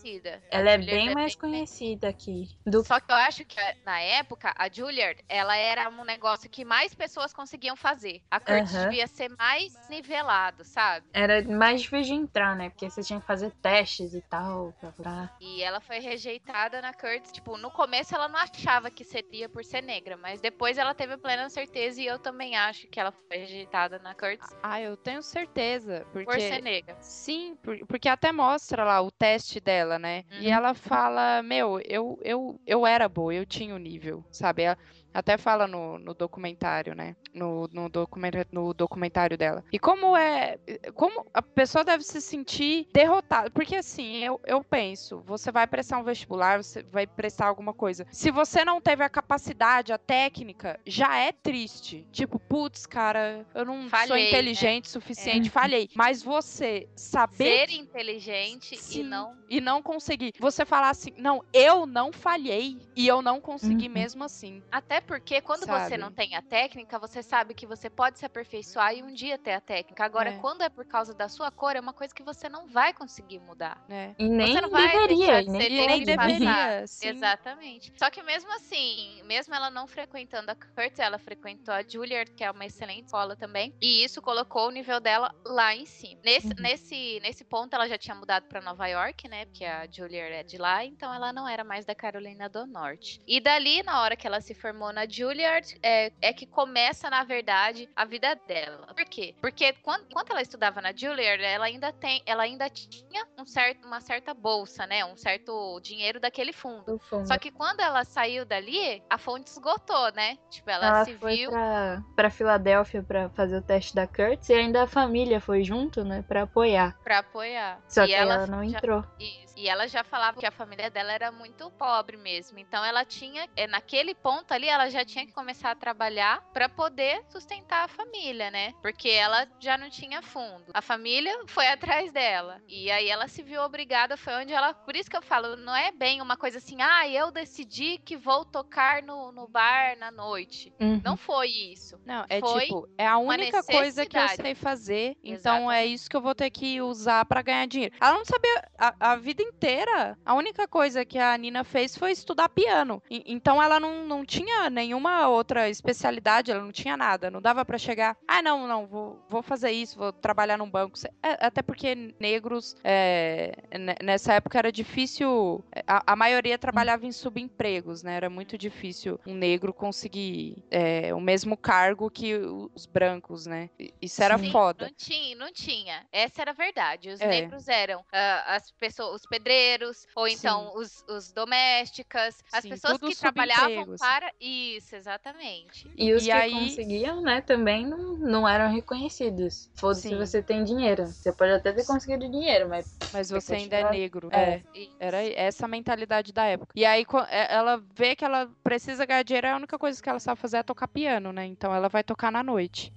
A Ela é Juilliard bem mais conhecida aqui. Do... Só que eu acho que na época, a Juilliard, ela era um negócio que mais pessoas conseguiam fazer. A Curtis Aham. devia ser mais nivelado, sabe? Era mais difícil de entrar, né? Porque você tinha que fazer testes e tal. Pra... pra- E ela foi rejeitada na Curtis. Tipo, no começo ela não achava que seria por ser negra, mas depois ela teve plena certeza e eu também acho que ela foi rejeitada na Curtis Ah, eu tenho certeza. Porque... por ser negra. Sim, por- porque até mostra lá o teste dela, né? E Uhum. ela fala, meu, eu, eu, eu era boa, eu tinha o nível, sabe? Ela até fala no, no documentário, né? No, no, documenta- no documentário dela. E como é. Como a pessoa deve se sentir derrotada. Porque assim, eu, eu penso, você vai prestar um vestibular, você vai prestar alguma coisa. Se você não teve a capacidade, a técnica, já é triste. Tipo, putz, cara, eu não sou Falhei, né? inteligente o suficiente, falhei. Mas você saber Ser inteligente Sim. e não. e não conseguir. Você falar assim, não, eu não falhei e eu não consegui Uhum. mesmo assim. Até porque quando você Sabe? não tem a técnica, você sabe que você pode se aperfeiçoar e um dia ter a técnica. Agora, É. quando é por causa da sua cor, é uma coisa que você não vai conseguir mudar. Né? E nem Você não vai deveria, deixar de nem E nem deveria. passar. sim. Exatamente. Só que mesmo assim, mesmo ela não frequentando a Curtis, ela frequentou a Juilliard, que é uma excelente escola também. E isso colocou o nível dela lá em cima. Nesse, Uhum. nesse, nesse ponto, ela já tinha mudado pra Nova York, né? Porque a Juilliard é de lá, então ela não era mais da Carolina do Norte. E dali, na hora que ela se formou na Juilliard, é, é que começa, na verdade, a vida dela. Por quê? Porque quando, enquanto ela estudava na Juilliard, ela ainda tem, ela ainda tinha um certo, uma certa bolsa, né? Um certo dinheiro daquele fundo. do fundo. Só que quando ela saiu dali, a fonte esgotou, né? Tipo, ela, Ela se foi viu pra, pra Filadélfia pra fazer o teste da Curtis e ainda a família foi junto, né? Pra apoiar. pra apoiar. Só e que ela, não já- entrou. Isso. E ela já falava que a família dela era muito pobre mesmo. Então ela tinha, é, naquele ponto ali, ela já tinha que começar a trabalhar pra poder sustentar a família, né? Porque ela já não tinha fundo. A família foi atrás dela. E aí ela se viu obrigada, foi onde ela. Por isso que eu falo, não é bem uma coisa assim, ah, eu decidi que vou tocar no, no bar na noite. Uhum. Não foi isso. Não, é Foi tipo, é a única coisa que eu sei fazer, então é Exatamente. isso que eu vou ter que usar pra ganhar dinheiro. Ela não sabia, a, a vida inteira, a única coisa que a Nina fez foi estudar piano. E- então ela não, não tinha nenhuma outra especialidade, ela não tinha nada. Não dava pra chegar, ah, não, não, vou, vou fazer isso, vou trabalhar num banco. É, até porque negros, é, ne- nessa época era difícil, a, a maioria trabalhava em subempregos, né? Era muito difícil um negro conseguir é, o mesmo cargo que os brancos, né? Isso era Sim, foda. Não tinha, não tinha. Essa era a verdade. Os É. negros eram ah, as pessoas, os pedreiros, ou então Sim. os, os domésticas, as Sim, pessoas que trabalhavam para. Isso, exatamente. E os E que aí- conseguiam, né, também não, não eram reconhecidos. Foda-se você tem dinheiro. Você pode até ter conseguido dinheiro, mas. Mas você ainda é negro. É. É. Era essa a mentalidade da época. E aí é- ela vê que ela precisa ganhar dinheiro, a única coisa que ela sabe fazer é tocar piano, né? Então ela vai tocar na noite.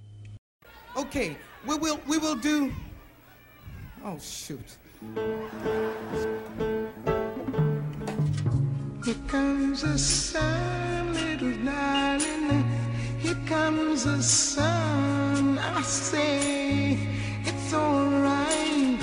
Okay, we will we will do. Oh shoot! Here comes the sun, little darling. Here comes the sun. I say it's alright.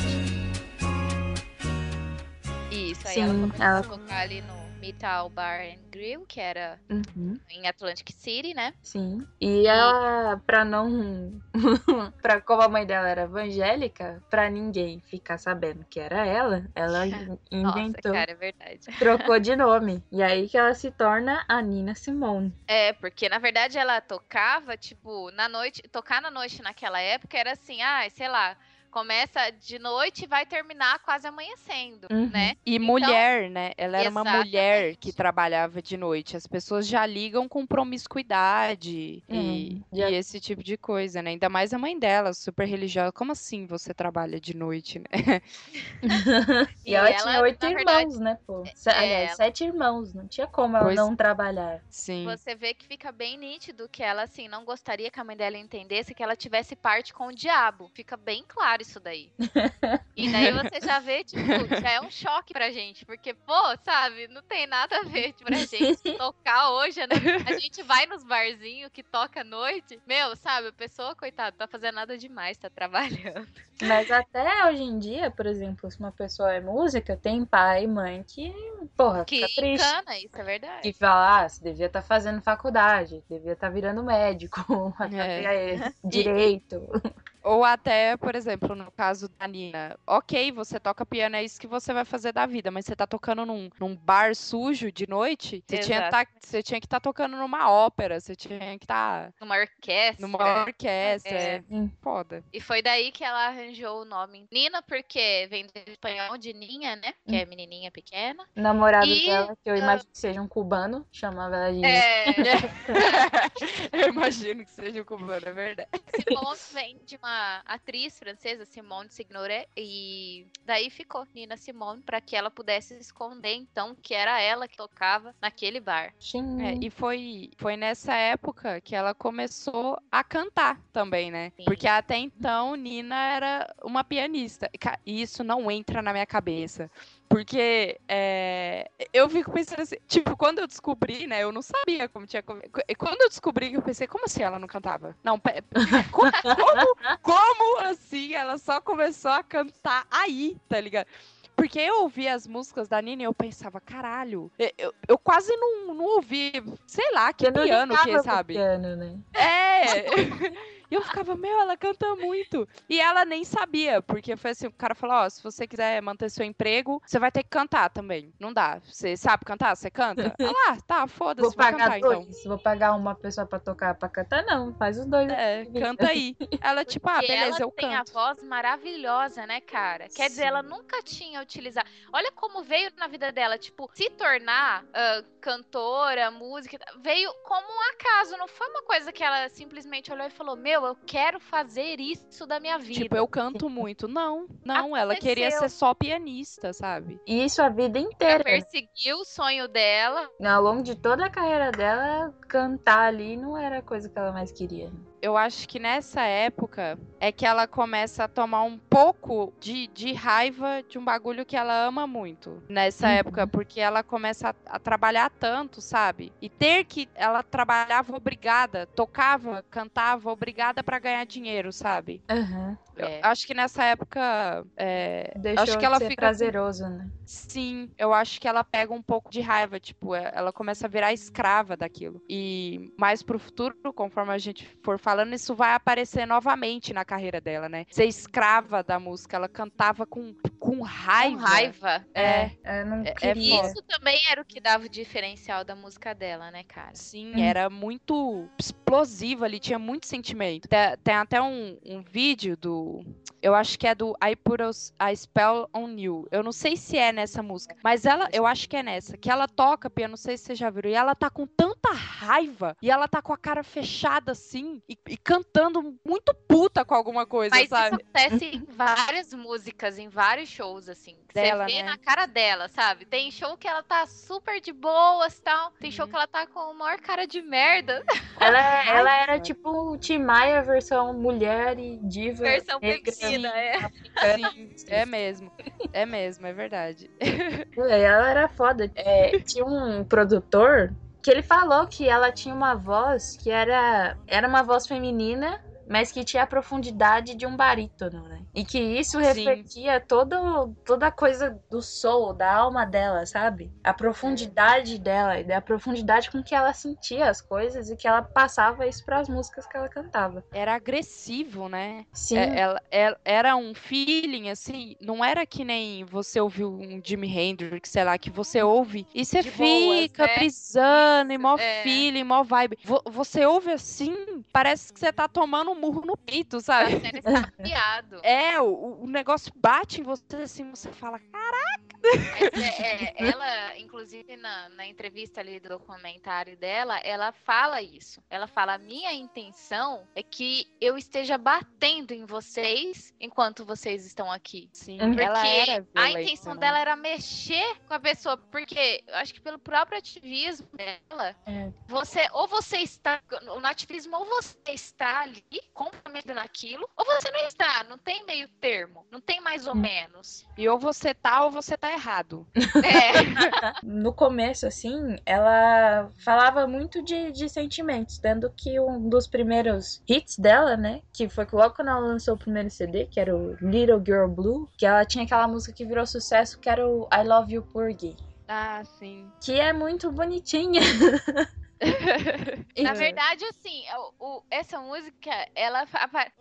Isso, aí Sim, ela começou ela- a tocar ali no Metal Bar and Grill, que era Uhum, em Atlantic City, né? sim. E ela, pra não. *laughs* pra como a mãe dela era evangélica, pra ninguém ficar sabendo que era ela, ela *laughs* in- Nossa, inventou. cara, é verdade. *laughs* Trocou de nome. E aí que ela se torna a Nina Simone. É, porque na verdade ela tocava, tipo, na noite, tocar na noite naquela época era assim, ah, sei lá, começa de noite e vai terminar quase amanhecendo, Uhum. né? E Então- mulher, né? Ela era uma mulher Exatamente. que trabalhava de noite. As pessoas já ligam com promiscuidade e, Hum, já- e esse tipo de coisa, né? Ainda mais a mãe dela, super religiosa. Como assim você trabalha de noite, né? E, *laughs* E ela, ela, tinha oito irmãos, né, pô? Se- é, Aliás, ela- sete irmãos. Não tinha como ela Pois- não trabalhar. Sim. Você vê que fica bem nítido que ela, assim, não gostaria que a mãe dela entendesse que ela tivesse parte com o diabo. Fica bem claro isso daí. E daí você já vê, tipo, já é um choque pra gente. Porque, pô, sabe, não tem nada a ver pra gente tocar hoje. né? A gente vai nos barzinhos que toca à noite. Meu, sabe, a pessoa, coitada, tá fazendo nada demais, tá trabalhando. Mas até hoje em dia, por exemplo, se uma pessoa é música, tem pai e mãe que, porra, Que fica triste. encana, isso é verdade. Que fala, ah, você devia estar fazendo faculdade, devia estar virando médico, *laughs* É. direito. Ou até, por exemplo, no caso da Nina, ok, você toca piano, é isso que você vai fazer da vida, mas você tá tocando num, num bar sujo de noite, você tinha, tá, você tinha que estar tocando numa ópera, você tinha que estar Numa orquestra. numa orquestra, É. é foda. E foi daí que ela arranjou o nome Nina, porque vem do espanhol de Ninha, né? Que é menininha pequena. Namorado E, dela, que eu ah, imagino que seja um cubano, chamava ela de. É, *laughs* Eu imagino que seja o cubano, é verdade. Simone vem de uma atriz francesa, Simone Signoret, e daí ficou Nina Simone para que ela pudesse esconder, então, que era ela que tocava naquele bar. Sim. É, e foi, foi nessa época que ela começou a cantar também, né? Sim. Porque até então Nina era uma pianista. E, E isso não entra na minha cabeça. Porque é, eu fico pensando assim, tipo, quando eu descobri, né? Eu não sabia como tinha. Quando eu descobri, eu pensei, como assim ela não cantava? Não, *laughs* como, como, assim ela só começou a cantar aí, tá ligado? Porque eu ouvia as músicas da Nina e eu pensava, caralho, eu, eu, quase não, não ouvi, sei lá, que piano que, pro sabe? piano, né? É! *laughs* *laughs* E eu ficava, meu, ela canta muito. E ela nem sabia, porque foi assim, o cara falou, ó, se você quiser manter seu emprego, você vai ter que cantar também. Não dá. Você sabe cantar? Você canta? *laughs* Ah lá, tá, foda-se, Vou vou pagar cantar então. dois. Vou pagar uma pessoa pra tocar, pra cantar, não. Faz os dois. É, canta aí. Ela, tipo, ah, Porque beleza, ela eu tem canto. a voz maravilhosa, né, cara? Quer dizer, ela nunca tinha utilizado. Olha como veio na vida dela, tipo, se tornar ah, cantora, música, veio como um acaso. Não foi uma coisa que ela simplesmente olhou e falou: Meu, eu quero fazer isso da minha vida. Tipo, eu canto muito. Não, não, ela queria Aconteceu. ser só pianista, sabe? E isso a vida Ela inteira. perseguiu o sonho dela. Ao longo de toda a carreira dela, cantar ali não era a coisa que ela mais queria. Eu acho que nessa época é que ela começa a tomar um pouco de, de raiva de um bagulho que ela ama muito. Nessa Uhum. época, porque ela começa a, a trabalhar tanto, sabe? E ter que. Ela trabalhava obrigada, tocava, cantava, obrigada pra ganhar dinheiro, sabe? Aham. Eu É. acho que nessa época. é, Deixou acho que ela ser fica. prazeroso, né? Sim, eu acho que ela pega um pouco de raiva, tipo, é- ela começa a virar escrava daquilo. E mais pro futuro, conforme a gente for falando, isso vai aparecer novamente na carreira dela, né? Ser escrava da música, ela cantava com, com raiva. Com raiva. É, Eu não É- é queria. Isso também era o que dava o diferencial da música dela, né, cara? sim, Hum. era muito explosiva ali, tinha muito sentimento. Tem, tem até um, um vídeo do. Eu acho que é do I Put a, a Spell on You. Eu não sei se é nessa música, mas ela, eu acho que é nessa. Que ela toca, Pia, não sei se você já viu. E ela tá com tanta raiva. E ela tá com a cara fechada assim. E, e cantando muito puta com alguma coisa, Mas sabe? isso acontece em várias músicas, em vários shows, assim. Dela, você vê né? na cara dela, sabe? Tem show que ela tá super de boas e tal. Tem show Uhum. que ela tá com a maior cara de merda. Ela, *laughs* ela era tipo o Tim Maia versão mulher e diva. Versão bebida, é. Sim, é mesmo. É mesmo, é verdade. *laughs* É, Ela era foda. É, tinha um produtor que ele falou que ela tinha uma voz que era, era uma voz feminina, mas que tinha a profundidade de um barítono, né? E que isso Sim. refletia todo, toda a coisa do soul, da alma dela, sabe? A profundidade dela, e a profundidade com que ela sentia as coisas e que ela passava isso pras músicas que ela cantava. Era agressivo, né? Sim. É, ela, ela- era um feeling, assim, não era que nem você ouviu um Jimi Hendrix, sei lá, que você ouve e você De boas, fica né? brisando e mó é. feeling, mó vibe. Vo- você ouve assim, parece que você tá tomando um murro no pito, sabe? sendo esfaqueado. *laughs* É, o, o negócio bate em você assim, você fala, Mas é- é, *laughs* ela, inclusive, na, na entrevista ali do documentário dela, ela fala isso. Ela fala: minha intenção é que eu esteja batendo em vocês enquanto vocês estão aqui. sim, Uhum. Porque ela era a intenção né? dela era mexer com a pessoa, porque eu acho que pelo próprio ativismo dela, É. você ou você está no ativismo ou você está ali comprometido naquilo, ou você não está, não tem meio termo, não tem mais ou Hum. menos. E ou você tá ou você tá errado. *laughs* É. no começo, assim, ela falava muito de, de sentimentos, tendo que um dos primeiros hits dela, né, que foi logo quando ela lançou o primeiro CD, que era o Little Girl Blue, que ela tinha aquela música que virou sucesso, que era o I Love You Porgy, Ah, sim. que é muito bonitinha. *laughs* *laughs* Na E- verdade, assim, o, o- essa música, ela.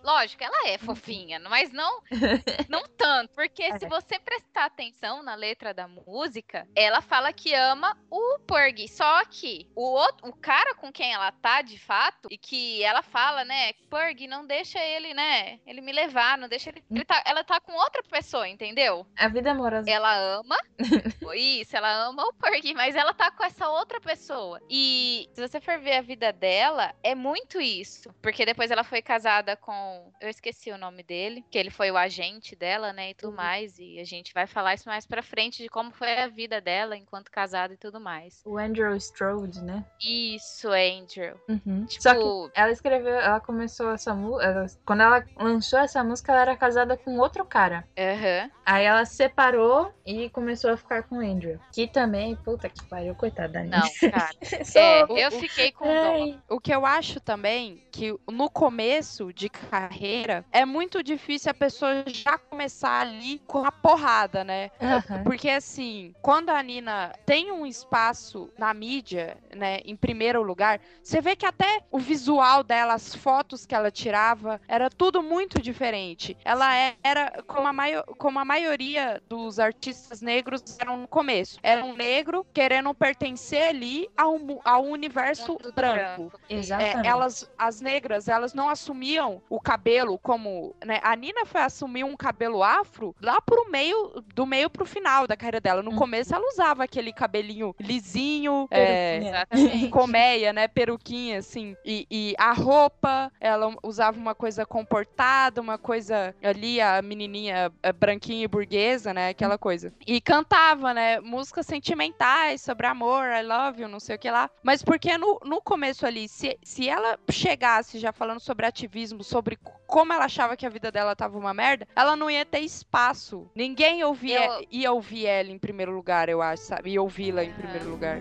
Lógico, ela é fofinha, mas não, *laughs* não tanto. Porque se você prestar atenção na letra da música, ela fala que ama o Purg. Só que o, outro, o cara com quem ela tá, de fato, e que ela fala, né? Purg, não deixa ele, né? Ele me levar, não deixa ele. ele tá- ela tá com outra pessoa, entendeu? A vida amorosa. Ela ama. *laughs* Isso, ela ama o Porky, mas ela tá com essa outra pessoa. E se você for ver a vida dela, é muito isso. Porque depois ela foi casada com. Eu esqueci o nome dele, que ele foi o agente dela, né? E tudo mais. E a gente vai falar isso mais pra frente de como foi a vida dela enquanto casada e tudo mais. O Andrew Strode, né? Isso, Angel. Uhum. Tipo, Só que ela escreveu, ela começou essa música. Quando ela lançou essa música, ela era casada com outro cara. aham. Aí ela se separou e começou a ficar com o Andrew. Que também, puta que pariu, coitada da Não, cara. *laughs* É, eu fiquei com dó. Ai, O que eu acho também que no começo de carreira é muito difícil a pessoa já começar ali com a porrada, né? aham. Porque assim, quando a Nina tem um espaço na mídia, né, em primeiro lugar, você vê que até o visual dela, as fotos que ela tirava, era tudo muito diferente. Ela é- era como a, maio- como a maioria dos artistas negros eram no começo. Era um negro querendo pertencer ali ao, mu- ao universo Mundo branco. É, Exatamente. elas, as negras, elas não assumiam o cabelo como, né? A Nina foi assumir um cabelo afro lá pro meio, do meio pro final da carreira dela. No Hum. começo ela usava aquele cabelinho lisinho, é. Exatamente. colmeia, né? Peruquinha, assim. E, e a roupa, ela usava uma coisa comportada, uma coisa ali, a menininha eh, branquinha e burguesa, né? Aquela coisa. E cantava, né? Músicas sentimentais sobre amor, I love you, não sei o que lá. Mas porque no, no começo ali, se, se ela chegasse já falando sobre ativismo, sobre como ela achava que a vida dela tava uma merda, ela não ia ter espaço. Ninguém ouvia, Eu- ia ouvir ela em primeiro lugar, eu acho, sabe? Ia ouvi-la em primeiro lugar.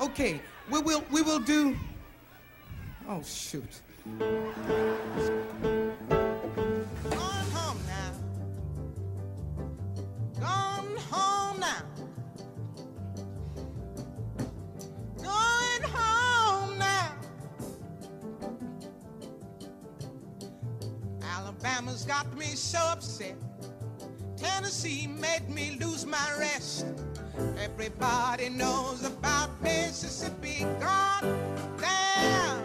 Okay, we will we will do. Oh shoot. Alabama's got me so upset. Tennessee made me lose my rest. Everybody knows about Mississippi gone down.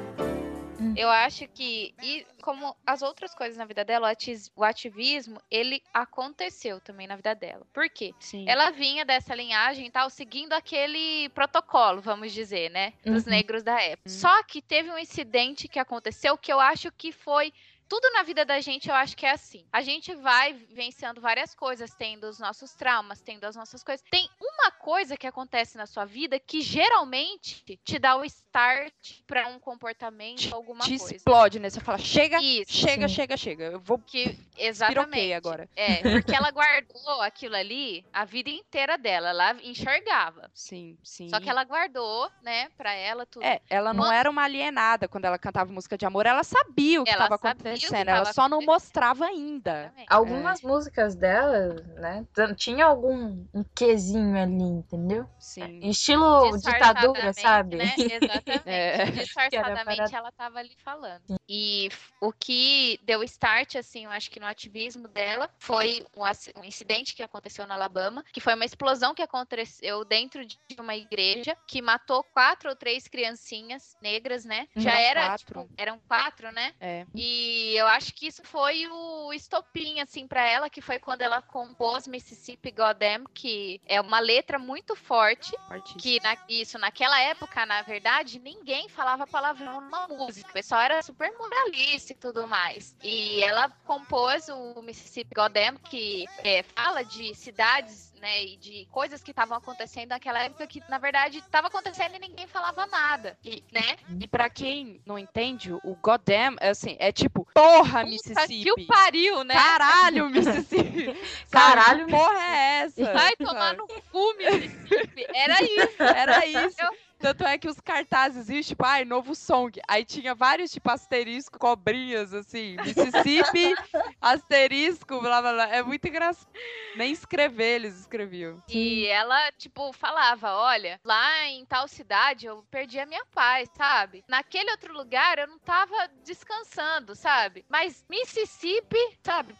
Eu acho que, e como as outras coisas na vida dela, o ativismo, ele aconteceu também na vida dela. Por quê? Sim. Ela vinha dessa linhagem e tal, seguindo aquele protocolo, vamos dizer, né? Dos Uhum. negros da época. Só que teve um incidente que aconteceu que eu acho que foi. Tudo na vida da gente, eu acho que é assim. A gente vai vivenciando várias coisas, tendo os nossos traumas, tendo as nossas coisas. Tem uma coisa que acontece na sua vida que geralmente te dá o start pra um comportamento, alguma Te coisa. explode, né? Você fala, chega, Isso. chega, Sim. chega, chega. Eu vou Que, exatamente. agora. É, porque ela guardou aquilo ali a vida inteira dela. Ela enxergava. Sim, sim. Só que ela guardou, né, pra ela tudo. É, ela não era uma alienada quando ela cantava música de amor, ela sabia o que estava sabia ela só não mostrava ainda. Algumas músicas dela, né? Tinha algum um quezinho ali, entendeu? Sim. Estilo ditadura, sabe? Né? *laughs* Exatamente. É. Disfarçadamente parada- ela tava ali falando. E o que deu start, assim, eu acho que no ativismo dela foi um, um incidente que aconteceu na Alabama, que foi uma explosão que aconteceu dentro de uma igreja que matou quatro ou três criancinhas negras, né? Já Eram era, quatro. tipo, eram quatro, né? É. E eu acho que isso foi o estopim, assim, pra ela, que foi quando ela compôs Mississippi Goddamn, que é uma letra muito forte, Fortíssimo. que na- isso, naquela época, na verdade, ninguém falava palavrão numa música. O pessoal era super moralista e tudo mais. E ela compôs o Mississippi Goddamn, que é, fala de cidades, né, e de coisas que estavam acontecendo naquela época que, na verdade, estava acontecendo e ninguém falava nada, e, né? E pra quem não entende, o goddamn, é assim, é tipo, porra, Mississippi. que o pariu, né? Caralho, *laughs* Mississippi. Caralho, que porra é essa? Vai tomar no cu, Mississippi. Era *laughs* isso. Era isso. Eu- Tanto é que os cartazes existem, tipo, ai, novo song. Aí tinha vários, tipo, asterisco, cobrinhas, assim. Mississippi, *laughs* asterisco, blá, blá, blá. É muito engraçado. Nem escrever eles escreviam. E ela, tipo, falava: olha, lá em tal cidade eu perdi a minha paz, sabe? Naquele outro lugar eu não tava descansando, sabe? Mas Mississippi, sabe?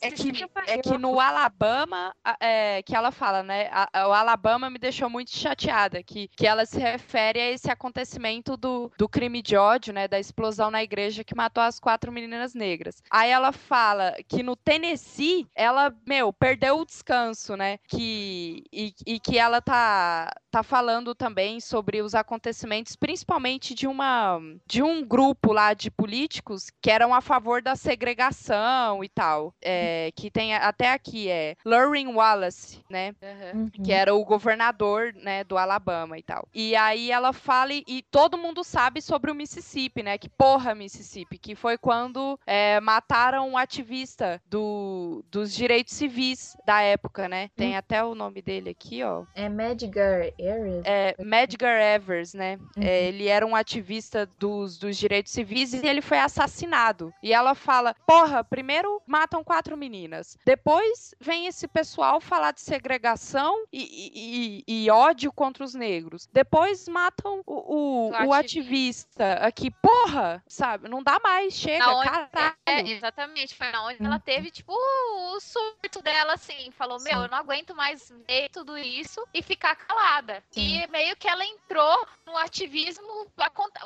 É que, é que no Alabama, é, que ela fala, né? a- o Alabama me deixou muito chateada, que, que ela se refere a esse acontecimento do, do crime de ódio, né? Da explosão na igreja que matou as quatro meninas negras. Aí ela fala que no Tennessee, ela, meu, perdeu o descanso, né? Que, e, e que ela tá, tá falando também sobre os acontecimentos, principalmente de uma de um grupo lá de políticos que eram a favor da segregação e tal. É, que tem a- até aqui é Lorraine Wallace, né? Aham. que era o governador, né, do Alabama e tal. E aí ela fala e, e todo mundo sabe sobre o Mississippi, né? Que porra Mississippi, que foi quando é, mataram um ativista do, dos direitos civis da época, né? Tem até o nome dele aqui, ó. É Medgar Ares. É, Medgar Evers, né? É, ele era um ativista dos, dos direitos civis e ele foi assassinado. E ela fala: porra, primeiro matam quatro meninas, depois vem esse pessoal falar de segregação e, e- e- e ódio contra os negros, depois matam o, o, O o ativista aqui. Porra, sabe? Não dá mais, chega, onde- caralho. É, exatamente. Foi na onde ela teve, tipo, o surto dela, assim. Falou, meu, Sim. eu não aguento mais ver tudo isso e ficar calada. E meio que ela entrou no ativismo.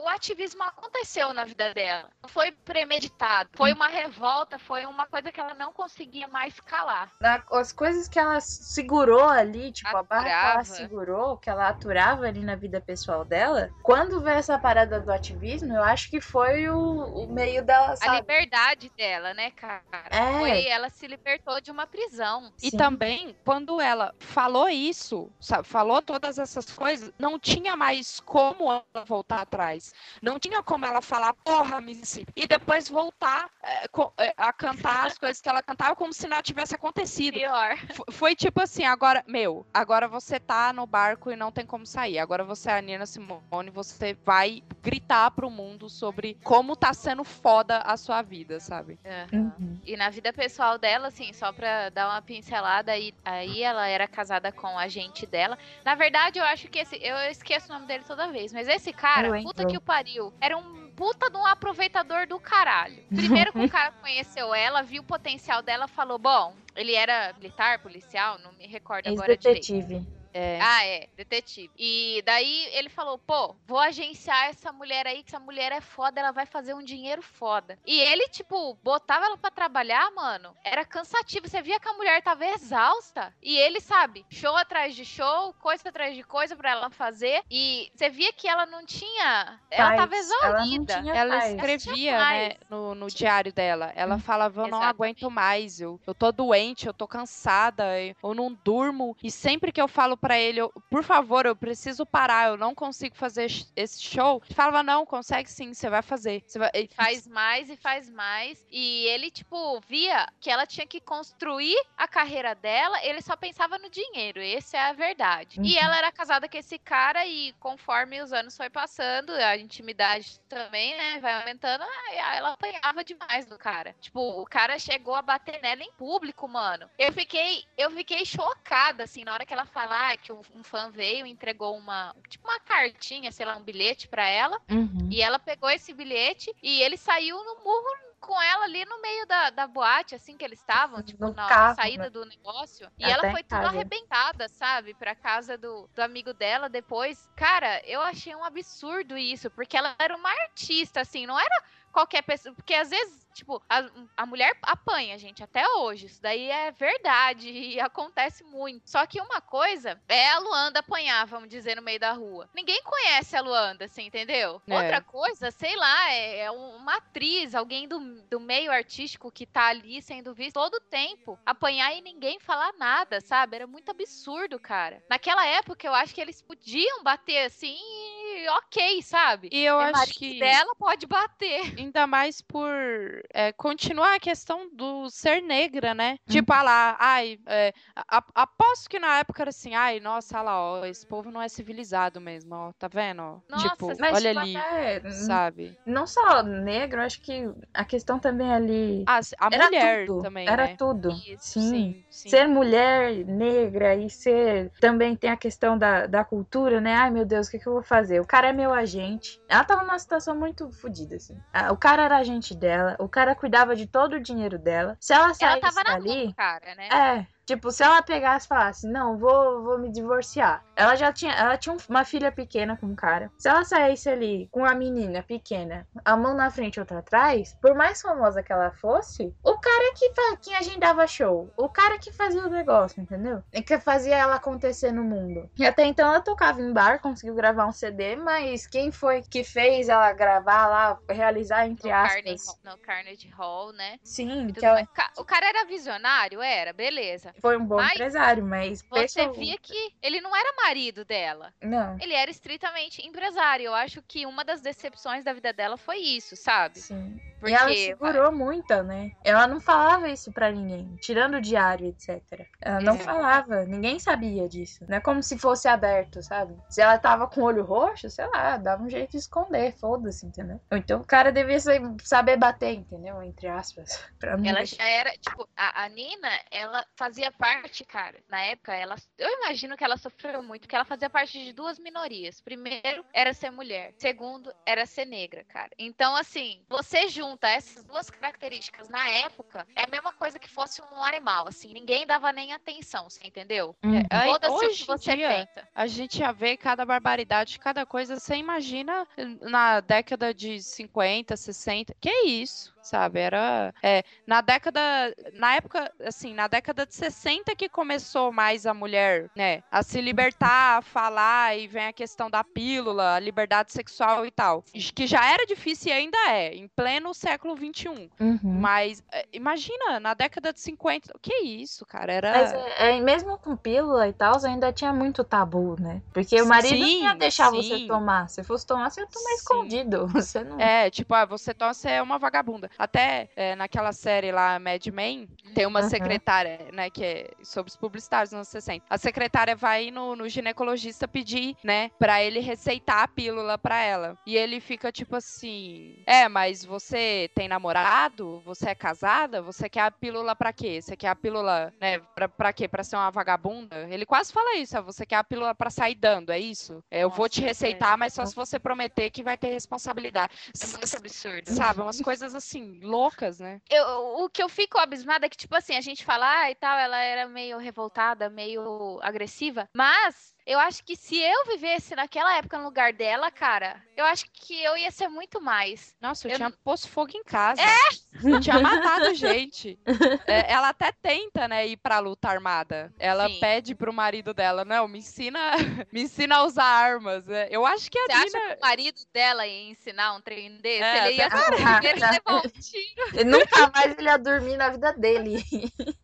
O ativismo aconteceu na vida dela. Não foi premeditado. Foi uma revolta, foi uma coisa que ela não conseguia mais calar. Na- as coisas que ela segurou ali, tipo, a barra que ela Aturava. segurou, que ela aturava ali na vida pessoal dela, quando veio essa parada do ativismo, eu acho que foi o, o meio dela, A sabe? liberdade dela, né, cara? É. Foi, ela se libertou de uma prisão. E Sim. também, quando ela falou isso, sabe, falou todas essas coisas, não tinha mais como ela voltar atrás. Não tinha como ela falar, porra, Mississippi, e depois voltar é, é, a cantar as coisas que ela cantava como se nada tivesse acontecido. Pior. F- Foi tipo assim, agora, meu, agora você tá no barco e não tem como sair. Agora você é a Nina Simone, você vai gritar pro mundo sobre como tá sendo foda a sua vida, sabe? Uhum. E na vida pessoal dela, assim, só pra dar uma pincelada, aí, aí ela era casada com o agente dela. Na verdade, eu acho que esse. Eu esqueço o nome dele toda vez, mas esse cara, Eu puta lembro. que o pariu, era um puta de um aproveitador do caralho. Primeiro que o *laughs* cara conheceu ela, viu o potencial dela, falou: bom, ele era militar, policial, não me recordo agora direito. É. Ah, é, detetive. E daí ele falou, pô, vou agenciar essa mulher aí, que essa mulher é foda, ela vai fazer um dinheiro foda. E ele, tipo, botava ela pra trabalhar, mano, era cansativo. Você via que a mulher tava exausta. E ele, sabe, show atrás de show, coisa atrás de coisa pra ela fazer. E você via que ela não tinha. Ela Paz. tava Ela não exaurida. tinha Ela escrevia, Tinha né, no, no diário dela. Ela falava, eu não Exatamente. aguento mais, eu, eu tô doente, eu tô cansada, eu, eu não durmo. E sempre que eu falo pra ele, por favor, eu preciso parar, eu não consigo fazer esse show. Ele falava, não, consegue sim, você vai fazer. Você vai... e- faz mais e faz mais. E ele, tipo, via que ela tinha que construir a carreira dela, ele só pensava no dinheiro. Essa é a verdade. E Uhum. ela era casada com esse cara, e conforme os anos foi passando, a intimidade também, né, vai aumentando, aí ela apanhava demais do cara. Tipo, o cara chegou a bater nela em público, mano. Eu fiquei, eu fiquei chocada, assim, na hora que ela falar que um, um fã veio e entregou uma, tipo, uma cartinha, sei lá, um bilhete pra ela. Uhum. E ela pegou esse bilhete e ele saiu no murro com ela ali no meio da, da boate, assim que eles estavam, tipo, No na carro, saída né? do negócio. E Até ela foi toda arrebentada, sabe? Pra casa do, do amigo dela depois. Cara, eu achei um absurdo isso, porque ela era uma artista, assim, não era qualquer pessoa. Porque às vezes, tipo, a, a mulher apanha, gente, até hoje. Isso daí é verdade *laughs* e acontece muito. Só que uma coisa é a Luanda apanhar, vamos dizer, no meio da rua. Ninguém conhece a Luanda, assim, entendeu? É. Outra coisa, sei lá, é, é um- uma atriz, alguém do, do meio artístico que tá ali sendo visto todo o tempo apanhar e ninguém falar nada, sabe? Era muito absurdo, cara. Naquela época, eu acho que eles podiam bater assim e ok, sabe? E eu O acho que. dela pode bater. *laughs* Ainda mais por é, continuar a questão do ser negra, Hum. né? Tipo, ah lá, ai, é, a- aposto que na época era assim, ai, nossa, lá, ó, esse povo não é civilizado mesmo, ó, tá vendo? Nossa, tipo, Mas, olha tipo, ali, até, sabe? não só negro, acho que a questão também ali. Ah, a era mulher tudo, também, Era né? tudo. Isso, sim. Sim, sim. Ser mulher negra e ser. Também tem a questão da, da cultura, né? Ai meu Deus, o que, que eu vou fazer? O cara é meu agente. Ela tava numa situação muito fodida, assim. O cara era agente dela, o cara cuidava de todo o dinheiro dela. Se ela Ela saísse tava na dali. mão, cara, né? É, tipo, se ela pegasse e falasse, não, vou, vou me divorciar. Ela já tinha, ela tinha um- uma filha pequena com o cara. Se ela saísse ali com a menina pequena, a mão na frente e outra atrás, por mais famosa que ela fosse, o cara que, que agendava show, o cara que fazia o negócio, entendeu? E que fazia ela acontecer no mundo. E até então ela tocava em bar, conseguiu gravar um CD, mas quem foi que fez ela gravar lá, realizar entre No, aspas? no Carnegie Hall, né? Sim, que ela O cara era visionário? Era, beleza. Foi um bom Mas empresário, mas Você pessoa- via que ele não era marido dela. Não. Ele era estritamente empresário. Eu acho que uma das decepções da vida dela foi isso, sabe? Sim. Porque e ela segurou muito, né? Ela não falava isso pra ninguém, tirando o diário, etc. Ela não Exato. falava, ninguém sabia disso. Não é como se fosse aberto, sabe? Se ela tava com o olho roxo, sei lá, dava um jeito de esconder, foda-se, entendeu? Ou então o cara devia sa- saber bater, entendeu? Entre aspas. *laughs* Pra não Ela já era, tipo, a, a Nina, ela fazia parte, cara. Na época, ela. Eu imagino que ela sofreu muito, porque ela fazia parte de duas minorias. Primeiro, era ser mulher. Segundo, era ser negra, cara. Então, assim, você junta essas duas características na época, é a mesma coisa que fosse um animal, assim. Ninguém dava nem atenção, você entendeu? Uhum. Aí, Foda-se o que hoje você dia, pensa. a gente já vê cada barbaridade, cada coisa. Você imagina na década de 50, 60. Que isso, sabe? Era. é, na década. Na época, assim, na década de 60 que começou mais a mulher, né? A se libertar, a falar, e vem a questão da pílula, a liberdade sexual e tal. Que já era difícil e ainda é, em pleno século XXI. Uhum. Mas é, imagina, na década de 50. Que isso, cara? Era. Mas é, é, mesmo com pílula e tal, ainda tinha muito tabu, né? Porque o marido não ia Sim, deixar você sim. tomar. Se fosse tomar, você ia tomar Sim. escondido. *laughs* Você não. É, tipo, ah, você toma, você é uma vagabunda. Até é, naquela série lá, Mad Men, tem uma Aham. secretária, né, que é sobre os publicitários nos anos 60. A secretária vai no, no ginecologista pedir, né, pra ele receitar a pílula pra ela. E ele fica tipo assim: É, mas você tem namorado? Você é casada? Você quer a pílula pra quê? Você quer a pílula, né, pra, pra quê? Pra ser uma vagabunda? Ele quase fala isso: ah, Você quer a pílula pra sair dando, é isso? É, eu vou te Nossa, receitar, mas só se você prometer que vai ter responsabilidade. É muito absurdo. Sabe? Umas coisas assim, loucas, né? Eu, o que eu fico abismada é que, tipo assim, a gente fala, ah, e tal, ela era meio revoltada, meio agressiva, mas eu acho que se eu vivesse naquela época no lugar dela, cara, eu acho que eu ia ser muito mais. Nossa, eu, Eu tinha posto fogo em casa. É! Eu tinha matado gente. É, ela até tenta, né, ir pra luta armada. Ela Sim. pede pro marido dela, não, me ensina, *laughs* me ensina a usar armas. É, Eu acho que a Você acha Dina... que o marido dela ia ensinar um trem desse? É, ele ia *laughs* primeiro a levar um tiro. Nunca mais ele ia dormir na vida dele.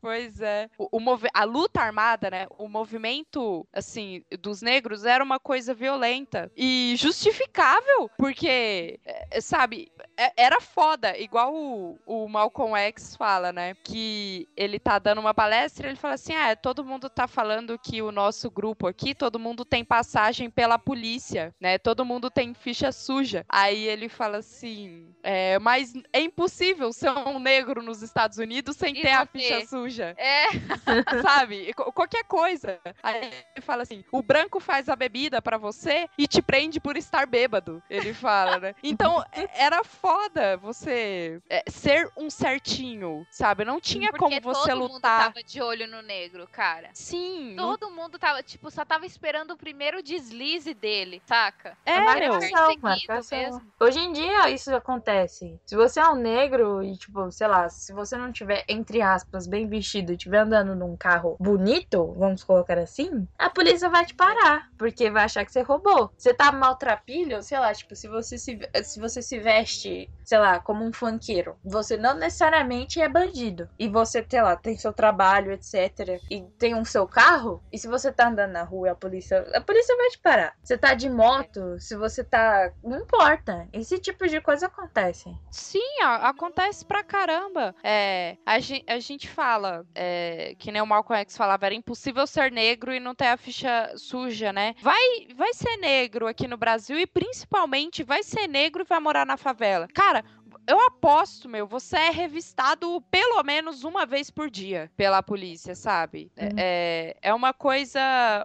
Pois é. O, o A luta armada, né? O movimento, assim, dos negros era uma coisa violenta e justificável, porque, é, sabe, é- era foda. Igual o, o Malcolm X fala, né? Que ele tá dando uma palestra e ele fala assim: ah, todo mundo tá falando que o nosso grupo aqui, todo mundo tem passagem pela polícia, né? Todo mundo tem ficha suja. Aí ele fala assim: é, mas é impossível ser um negro nos Estados Unidos sem E ter a ficha ter. Suja. É, *laughs* Sabe? Qualquer coisa. Aí ele fala assim: o branco faz a bebida pra você e te prende por estar bêbado. Ele fala, né? *laughs* Então é- era foda você é, ser um certinho, sabe? Não tinha porque como você todo mundo lutar. tava de olho no negro, cara. Sim, não- Todo mundo tava, tipo, só tava esperando o primeiro deslize dele, saca? é, É marcação, marcação. mesmo. Hoje em dia isso acontece. Se você é um negro e, tipo, sei lá, se você não tiver, entre aspas, bem vestido, estiver andando num carro bonito, vamos colocar assim, a polícia vai te parar. Porque vai achar que você roubou. Você tá maltrapilho, sei lá, tipo, se você se, se você se veste, sei lá, como um funkeiro, você não necessariamente é bandido. E você, sei lá, tem seu trabalho, etc. E tem um seu carro, e se você tá andando na rua a polícia. A polícia vai te parar. Você tá de moto, se você tá. Não importa. Esse tipo de coisa acontece. Sim, acontece pra caramba. É, a, gen- a gente fala, é, que nem o Malcolm X falava, era impossível ser negro e não ter a ficha suja, né? Vai, vai ser negro aqui no Brasil e principalmente vai ser negro e vai morar na favela. Cara, eu aposto, meu, você é revistado pelo menos uma vez por dia pela polícia, sabe? É- Hum. É, é uma coisa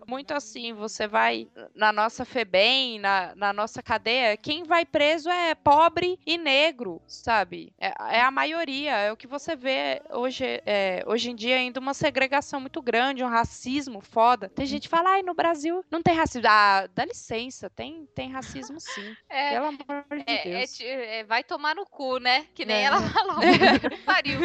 muito assim, você vai na nossa FEBEM, na, na nossa cadeia, quem vai preso é pobre e negro, sabe? É, é a maioria, é o que você vê hoje, é, hoje em dia ainda uma segregação muito grande, um racismo foda. Tem gente que fala, ai, no Brasil não tem racismo. Ah, dá licença, tem, tem racismo sim. *laughs* É, Pelo amor de é, é Deus. é, vai tomar no cu, né? Que nem É. ela falou. *laughs* Que pariu.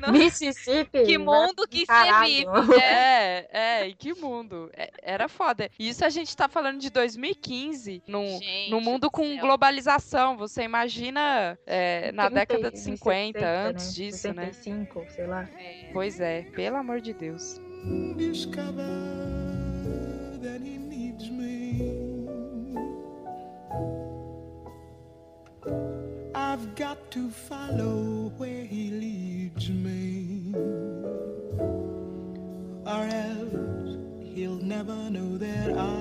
Não- *laughs* Mississippi. Que mundo que você Caralho. vive. né? *laughs* É, é, e que mundo. É, era foda. E Isso a gente tá falando de 2015, num, Gente num mundo do com céu. globalização. Você imagina é, na 30 década de e 50, 60, antes né? disso, né? 65, sei lá. É. Pois é, pelo amor de Deus. discover I've got to follow where he leads me, or else he'll never know that I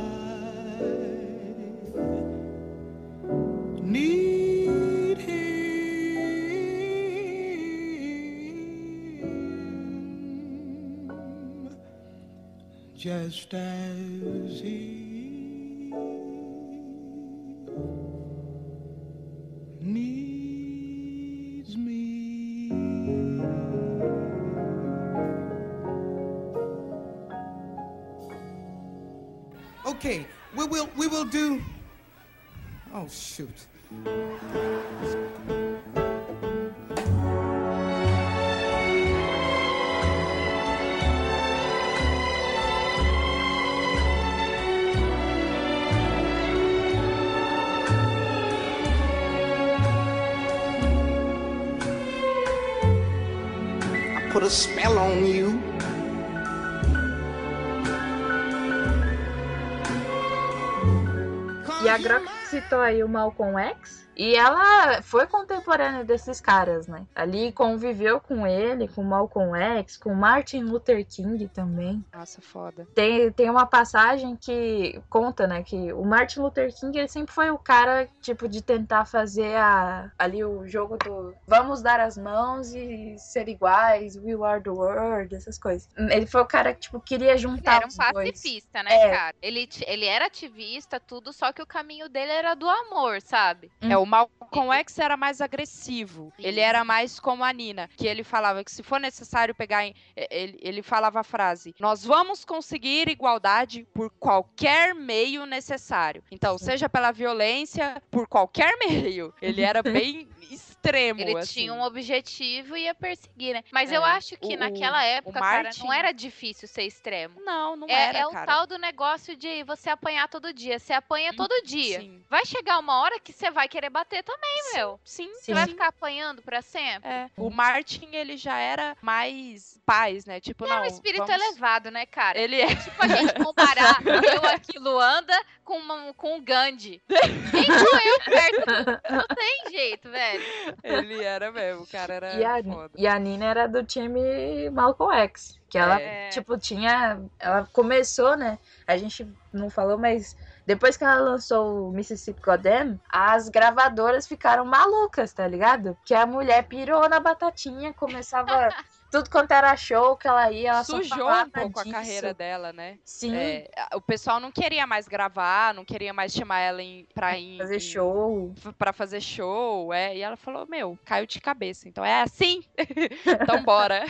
need him. Just as he Okay, we will we will do. Oh shoot. Put a spell on you. A Grok citou aí o Malcolm X. E ela foi contemporânea desses caras, né? Ali conviveu com ele, com Malcolm X, com Martin Luther King também. Nossa, foda. Tem, tem uma passagem que conta, né, que o Martin Luther King ele sempre foi o cara, tipo, de tentar fazer a, ali o jogo do vamos dar as mãos e ser iguais, we are the world, essas coisas. Ele foi o cara que, tipo, queria Ele juntar era um os dois. pacifista, né, É. cara? Ele, ele era ativista, tudo, só que o caminho dele era do amor, sabe? É, o Malcolm X era mais agressivo. Ele era mais como a Nina, que ele falava que se for necessário pegar. em- Ele, ele falava a frase: Nós vamos conseguir igualdade por qualquer meio necessário. Então, seja pela violência, por qualquer *laughs* meio. Ele era bem *laughs* extremo. Ele assim. tinha um objetivo e ia perseguir, né? Mas eu É. acho que O- naquela época, cara, não era difícil ser extremo. Não, não é, era, é o cara. tal do negócio de você apanhar todo dia. Você apanha todo dia. sim. Vai chegar uma hora que você vai querer bater também, meu. Sim, Você vai ficar apanhando pra sempre. É, o Martin, ele já era mais paz, né? Tipo, Ele não. é um espírito vamos- elevado, né, cara? Ele é. Tipo a gente comparar *laughs* eu aqui, Luanda, com, uma- com o Gandhi. *laughs* Quem sou eu perto? Não tem jeito, velho. Ele era mesmo, o cara era E a, foda. e a Nina era do time Malcolm X. Que ela, É. tipo, tinha. Ela começou, né? A gente não falou, mas depois que ela lançou o Mississippi Goddam, as gravadoras ficaram malucas, tá ligado? Que a mulher pirou na batatinha, começava. *laughs* tudo quanto era show que ela ia, ela Sujou um pouco disso. a carreira dela, né? Sim. É, o pessoal não queria mais gravar, não queria mais chamar ela em, pra ir. Fazer show. Pra fazer show, é. E ela falou: Meu, caiu de cabeça. Então é assim. *laughs* então bora.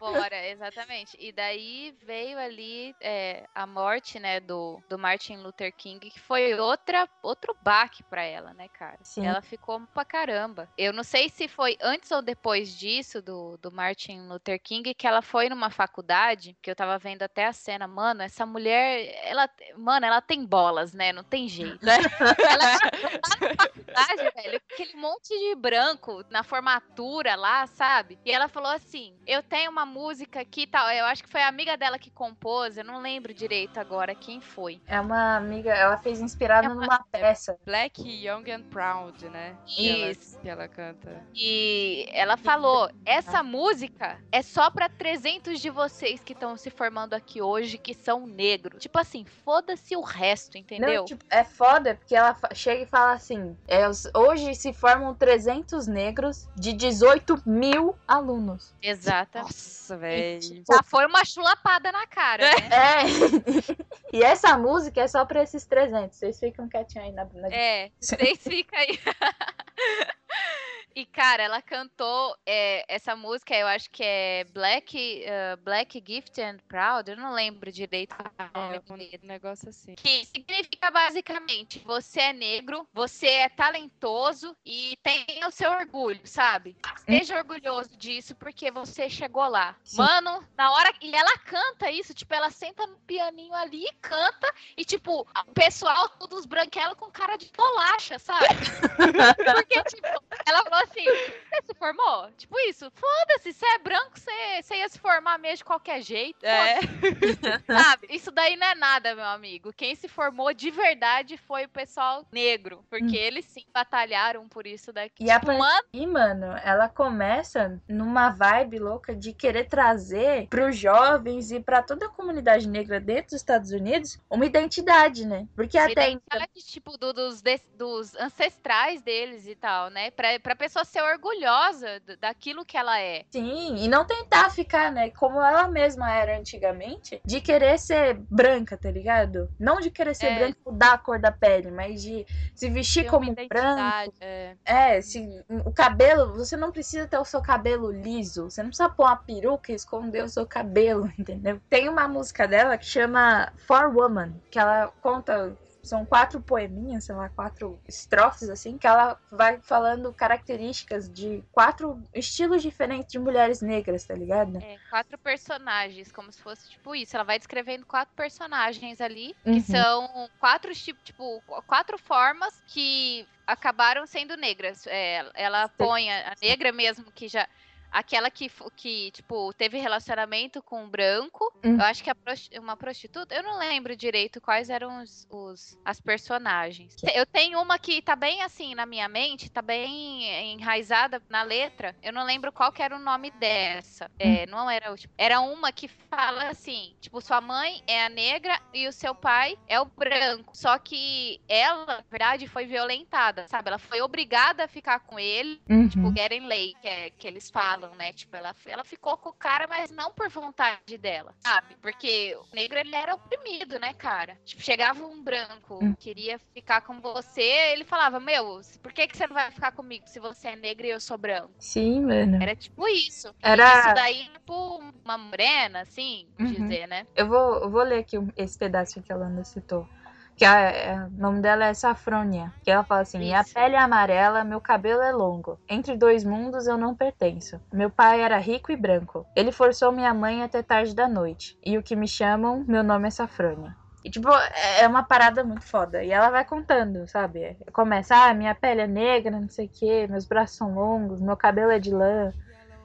Bora, exatamente. E daí veio ali é, a morte, né, do, do Martin Luther King, que foi outra, outro baque pra ela, né, cara? Sim. Ela ficou pra caramba. Eu não sei se foi antes ou depois disso, do, do Martin Luther King, que ela foi numa faculdade, que eu tava vendo até a cena. Mano, essa mulher, ela, mano, ela tem bolas, né? Não tem jeito. ela chegou lá na faculdade, velho, com aquele monte de branco na formatura lá, sabe? E ela falou assim: Eu tenho uma música aqui e tal. Eu acho que foi a amiga dela que compôs, eu não lembro direito agora quem foi. É uma amiga, ela fez inspirada É uma- numa peça. Black, Young and Proud, né? Que ela- Isso. que ela canta. E ela falou: essa música é só pra 300 de vocês que estão se formando aqui hoje que são negros. Tipo assim, foda-se o resto, entendeu? Não, tipo, é foda porque ela chega e fala assim: é, hoje se formam 300 negros de 18 mil alunos. Exata. Nossa, velho. Já foi uma chulapada na cara, né? É. *laughs* e essa música é só pra esses 300. Vocês ficam quietinhos aí na. na... É, vocês ficam aí. *laughs* E, cara, ela cantou é, essa música, eu acho que é Black, eh, Black Gift and Proud, eu não lembro direito nome É, um negócio assim. Que significa basicamente, você é negro, você é talentoso e tenha o seu orgulho, sabe? Seja orgulhoso disso porque você chegou lá. Sim. Mano, na hora. E ela canta isso, tipo, ela senta no pianinho ali e canta, e tipo, o pessoal, todos branquelos com cara de bolacha, sabe? *laughs* Porque, tipo, ela falou assim: você se formou? Tipo isso, foda-se, você é branco, você, você ia se formar mesmo de qualquer jeito. É. Sabe? Isso daí não é nada, meu amigo. Quem se formou de verdade foi o pessoal negro. Porque eles sim batalharam por isso daqui. Hum. E a Tipo, partir mano, daí, mano, ela começa numa vibe louca de querer trazer pros jovens e pra toda a comunidade negra dentro dos Estados Unidos uma identidade, né? Porque até então. identidade, tipo, do- dos, dos ancestrais deles e tal, né? Pra, pra pessoa ser orgulhosa daquilo que ela é. Sim, e não tentar ficar, né, como ela mesma era antigamente, de querer ser branca, tá ligado? Não de querer ser É. branca mudar a cor da pele, mas de se vestir Ter uma como branco. identidade, é. É, se o cabelo, você não precisa ter o seu cabelo liso, você não precisa pôr uma peruca e esconder o seu cabelo, *laughs* entendeu? Tem uma música dela que chama For Woman, que ela conta são quatro poeminhas, sei lá, quatro estrofes assim, que ela vai falando características de quatro estilos diferentes de mulheres negras, tá ligado? É, quatro personagens, como se fosse tipo isso. Ela vai descrevendo quatro personagens ali, que Uhum. são quatro tipo, tipo, quatro formas que acabaram sendo negras. É, ela põe a negra mesmo que já aquela que, que, tipo, teve relacionamento com um branco. Hum. Eu acho que prosti- uma prostituta. Eu não lembro direito quais eram os, os- as personagens. Eu tenho uma que tá bem assim na minha mente, tá bem enraizada na letra. Eu não lembro qual que era o nome dessa. É, não era tipo, Era uma que fala assim: tipo, sua mãe é a negra e o seu pai é o branco. Só que ela, na verdade, foi violentada, sabe? Ela foi obrigada a ficar com ele Uhum. tipo, getting lay, que, é, que eles falam, né? Tipo, ela, ela ficou com o cara, mas não por vontade dela, sabe? Porque o negro, ele era oprimido, né, cara? Tipo, chegava um branco, Hum. queria ficar com você, ele falava, meu, por que, que você não vai ficar comigo se você é negro e eu sou branco? Sim, mano. Era tipo isso. Era- Isso daí, tipo, uma morena, assim, Uhum. dizer, né? Eu vou, eu vou ler aqui esse pedaço que a Lana citou. Que a- é- o nome dela é Safrônia. Que ela fala assim: Minha pele é amarela, meu cabelo é longo. Entre dois mundos eu não pertenço. Meu pai era rico e branco. Ele forçou minha mãe até tarde da noite. E o que me chamam, meu nome é Safrônia. E, tipo, é uma parada muito foda. E ela vai contando, sabe? Começa, ah, minha pele é negra, não sei o quê, meus braços são longos, meu cabelo é de lã.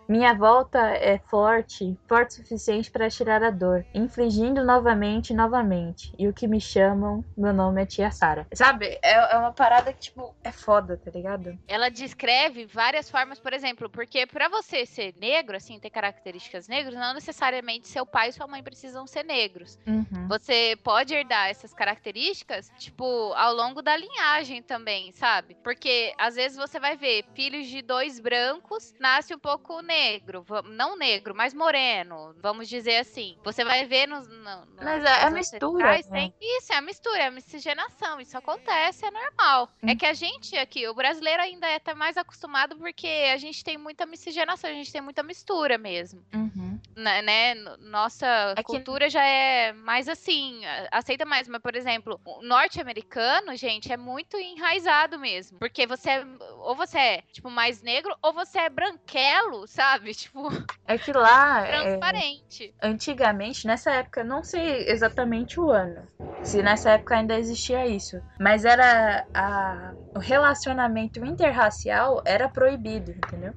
Minha volta é forte, forte o suficiente para tirar a dor, infligindo novamente e novamente. E o que me chamam, meu nome é Tia Sara. Sabe? É, é uma parada que, tipo, é foda, tá ligado? ela descreve várias formas, por exemplo, porque pra você ser negro, assim, ter características negras, não necessariamente seu pai e sua mãe precisam ser negros. Uhum. Você pode herdar essas características, tipo, ao longo da linhagem também, sabe? Porque às vezes você vai ver filhos de dois brancos, nasce um pouco negro, va- não negro, mas moreno, vamos dizer assim. Você vai ver nos. no- no- Mas é a mistura, ancestrais, né? tem- Isso, é a mistura, é a miscigenação. Isso acontece, é normal. Hum. É que a gente aqui, o brasileiro ainda é tá mais acostumado porque a gente tem muita miscigenação, a gente tem muita mistura mesmo Uhum. Né, né, no- nossa É que- cultura já é mais assim, aceita mais, mas por exemplo, o norte-americano, gente, é muito enraizado mesmo, porque você é, ou você é, tipo, mais negro, ou você é branquelo, sabe? *laughs* Tipo, É que lá, é, transparente. antigamente, nessa época, não sei exatamente o ano, se nessa época ainda existia isso, mas era a, o relacionamento interracial era proibido, entendeu?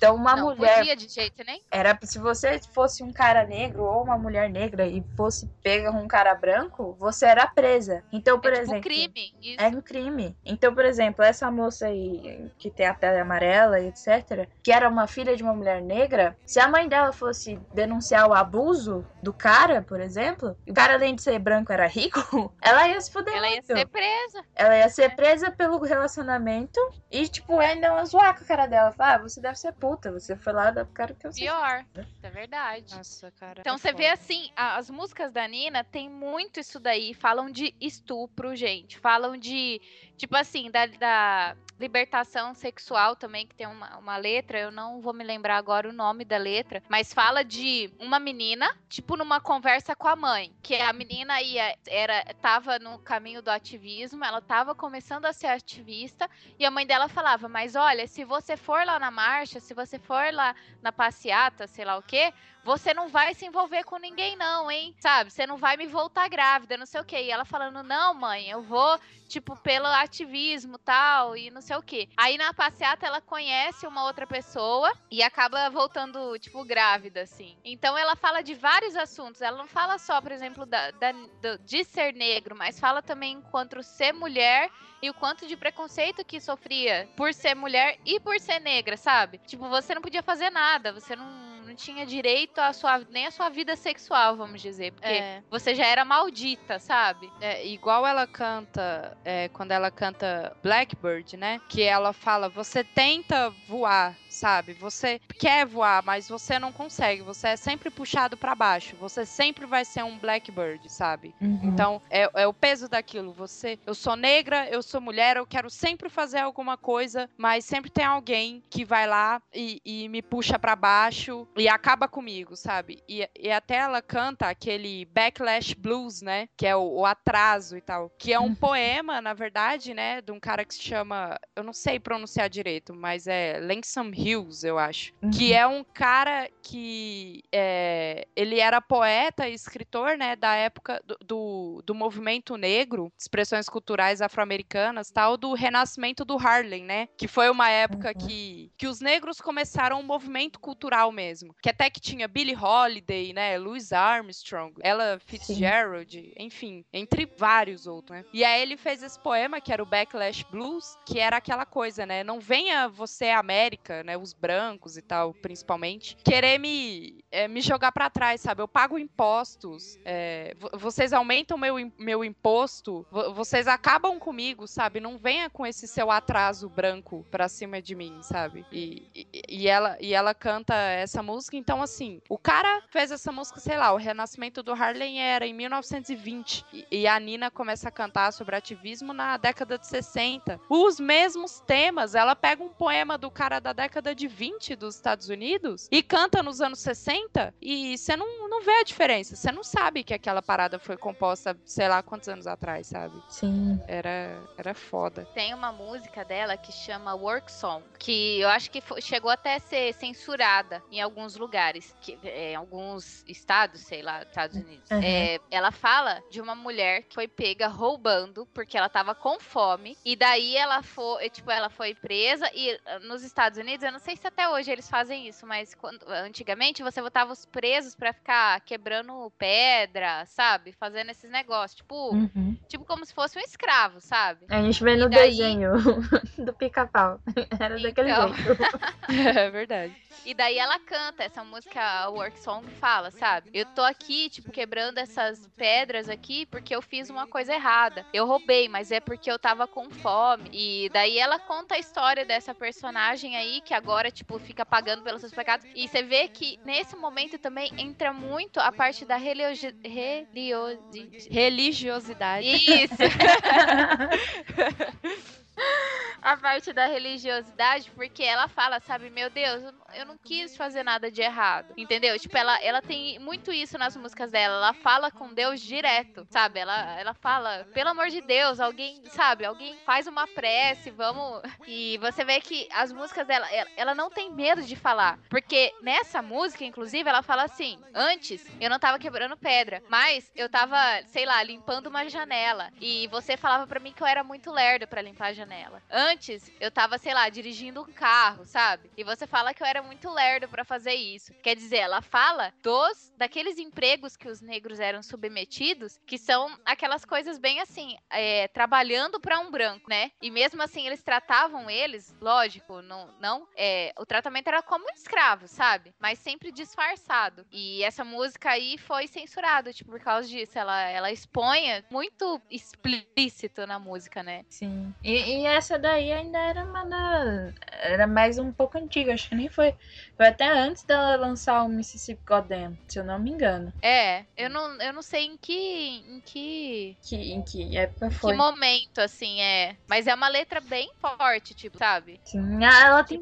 Então uma não mulher podia de jeito nem. Era se você fosse um cara negro ou uma mulher negra e fosse pega com um cara branco, você era presa. Então, por é tipo exemplo, crime. Isso. é um crime. Então, por exemplo, essa moça aí que tem a pele amarela e etc, que era uma filha de uma mulher negra, se a mãe dela fosse denunciar o abuso do cara, por exemplo, o cara além de ser branco era rico, *laughs* ela ia se fuder Ela ia muito. ser presa. Ela ia ser presa pelo relacionamento e, tipo, ainda iam zoar com a cara dela. Falar, ah, você deve ser puta, você foi lá pro cara que você. Pior. Isso é verdade. Nossa, cara. Então é você vê foda. assim, a- as músicas da Nina tem muito isso daí, falam de estupro, gente, falam de, tipo assim, da, da libertação sexual também, que tem uma, uma letra, eu não vou me lembrar agora o nome da letra, mas fala de uma menina, tipo numa conversa com a mãe, que a menina ia, era, tava no caminho do ativismo, ela tava começando a ser ativista, e a mãe dela falava, mas olha, se você for lá na marcha, se você for lá na passeata, sei lá o quê, você não vai se envolver com ninguém, não, hein? Sabe? Você não vai me voltar grávida, não sei o quê. E ela falando, não, mãe, eu vou, tipo, pelo ativismo tal, e não sei o quê. Aí na passeata ela conhece uma outra pessoa e acaba voltando, tipo, grávida, assim. Então ela fala de vários assuntos. Ela não fala só, por exemplo, da, da- do- de ser negro, mas fala também quanto ser mulher e o quanto de preconceito que sofria por ser mulher e por ser negra, sabe? Tipo, você não podia fazer nada, você não, não tinha direito à sua, nem à sua vida sexual, vamos dizer, porque É. você já era maldita, sabe? É, igual ela canta, é, quando ela canta Blackbird, né? Que ela fala, você tenta voar, sabe? Você quer voar, mas você não consegue. Você é sempre puxado pra baixo. Você sempre vai ser um Blackbird, sabe? Uhum. Então, é, é o peso daquilo. Você, eu sou negra, eu sou mulher, eu quero sempre fazer alguma coisa, mas sempre tem alguém que vai lá e, e me puxa pra baixo e acaba comigo, sabe? E, e até ela canta aquele Backlash Blues, né? Que é o, o atraso e tal. Que é um Uhum. poema, na verdade, né? De um cara que se chama. Eu não sei pronunciar direito, mas é Langsam Hughes, eu acho. Uhum. Que é um cara que é, ele era poeta e escritor, né, da época do, do, do movimento negro, expressões culturais afro-americanas, tal, do renascimento do Harlem, né? Que foi uma época que, que os negros começaram um movimento cultural mesmo. Que até que tinha Billie Holiday, né, Louis Armstrong, Ella Fitzgerald, enfim, entre vários outros, né? E aí ele fez esse poema que era o Backlash Blues, que era aquela coisa, né? Não venha você, América, né? Os brancos e tal, principalmente, querer me, eh, me jogar pra trás, sabe? Eu pago impostos, vo- vocês aumentam meu, meu imposto, vo- vocês acabam comigo, sabe? Não venha com esse seu atraso branco pra cima de mim, sabe? E, e, e ela, e ela canta essa música, então assim, o cara fez essa música, sei lá, o renascimento do Harlem era em 1920 e, e a Nina começa a cantar sobre ativismo na década de 60. Os mesmos temas, ela pega um poema do cara da década de 20 dos Estados Unidos e canta nos anos 60 e você não, não vê a diferença, você não sabe que aquela parada foi composta, sei lá quantos anos atrás, sabe? Sim. Era, era foda. Tem uma música dela que chama Work Song, que eu acho que fo- chegou até a ser censurada em alguns lugares, que, é, em alguns estados, sei lá, Estados Unidos. Uhum. É, ela fala de uma mulher que foi pega roubando porque ela tava com fome e daí ela foi, tipo, ela foi presa e ah, nos Estados Unidos, eu não sei se até hoje eles fazem isso, mas quando- antigamente você botava os presos pra ficar quebrando pedra, sabe? Fazendo esses negócios, tipo, Uhum. tipo como se fosse um escravo, sabe? A gente vê no daí- desenho *laughs* do pica-pau. *laughs* Era daquele Então. jeito. *laughs* É verdade. E daí ela canta essa música, a Work Song fala, sabe? Eu tô aqui, tipo, quebrando essas pedras aqui porque eu fiz uma coisa errada. Eu roubei, mas é porque eu tava com fome. E daí ela conta a história dessa personagem aí que agora, tipo, fica pagando pelos seus pecados. E você vê que nesse momento também entra muito a parte da religio... religiosi- Religiosidade. Isso! *laughs* a parte da religiosidade, porque ela fala, sabe, meu Deus, eu não- quis fazer nada de errado. Entendeu? Tipo, ela, ela tem muito isso nas músicas dela. Ela fala com Deus direto, sabe? Ela, ela fala, pelo amor de Deus, alguém, sabe, alguém faz uma prece, vamos. E você vê que as músicas dela, ela, não tem medo de falar. Porque nessa música, inclusive, ela fala assim: antes eu não tava quebrando pedra, mas eu tava, sei lá, limpando uma janela. E você falava pra mim que eu era muito lerdo pra limpar a janela. Antes eu tava, sei lá, dirigindo um carro, sabe? E você fala que eu era muito lerdo pra fazer isso. Quer dizer, ela fala dos daqueles empregos que os negros eram submetidos, que são aquelas coisas bem assim, é, trabalhando pra um branco, né? E mesmo assim eles tratavam eles, lógico, não, não, é, o tratamento era como um escravo, sabe? Mas sempre disfarçado. E essa música aí foi censurada, tipo, por causa disso. Ela, ela expõe muito explícito na música, né? Sim. E, e essa daí ainda era uma da. Era mais um pouco antiga, acho que nem foi. Foi até antes dela lançar o Mississippi Goddamn, se eu não me engano. É, eu não, eu não sei em que. em que. Que, em que época foi? Que momento, assim, é. Mas é uma letra bem forte, tipo, sabe? Sim, ah, ela tem.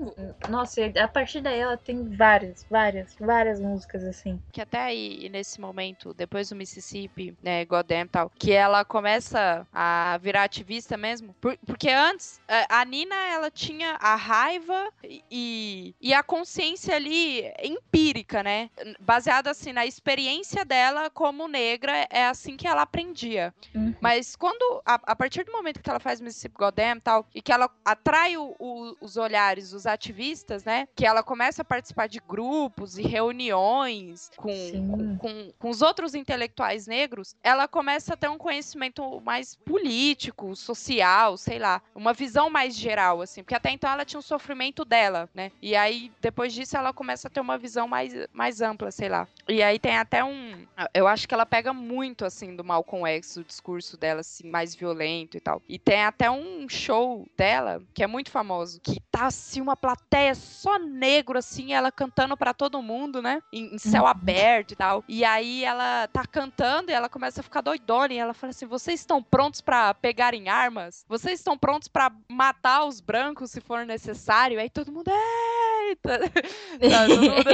Nossa, a partir daí ela tem várias, várias, várias músicas assim. que até aí, nesse momento, depois do Mississippi, né, Goddamn e tal, que ela começa a virar ativista mesmo. Por- porque antes, eh, a Nina, ela tinha a raiva e, e a consciência ali empírica, né? Baseada, assim, na experiência dela como negra, é assim que ela aprendia. Uhum. Mas quando, a, a partir do momento que ela faz Mississippi Goddamn e tal, e que ela atrai o- o- os olhares dos ativistas, né? Que ela começa a participar de grupos e reuniões com, com, com, com os outros intelectuais negros, ela começa a ter um conhecimento mais político, social, sei lá, uma visão mais geral, assim, porque até então ela tinha um sofrimento dela, né? E aí, depois disso, ela começa a ter uma visão mais, mais ampla, sei lá. E aí tem até um. Eu acho que ela pega muito, assim, do Malcolm X, o discurso dela, assim, mais violento e tal. E tem até um show dela, que é muito famoso, que tá, assim, uma plateia só negro, assim, ela cantando pra todo mundo, né? Em, em céu aberto e tal. E aí ela tá cantando e ela começa a ficar doidona. E ela fala assim: vocês estão prontos pra pegarem armas? Vocês estão prontos pra matar os brancos se for necessário? Aí todo mundo, é direita. Sabe, *laughs* todo mundo-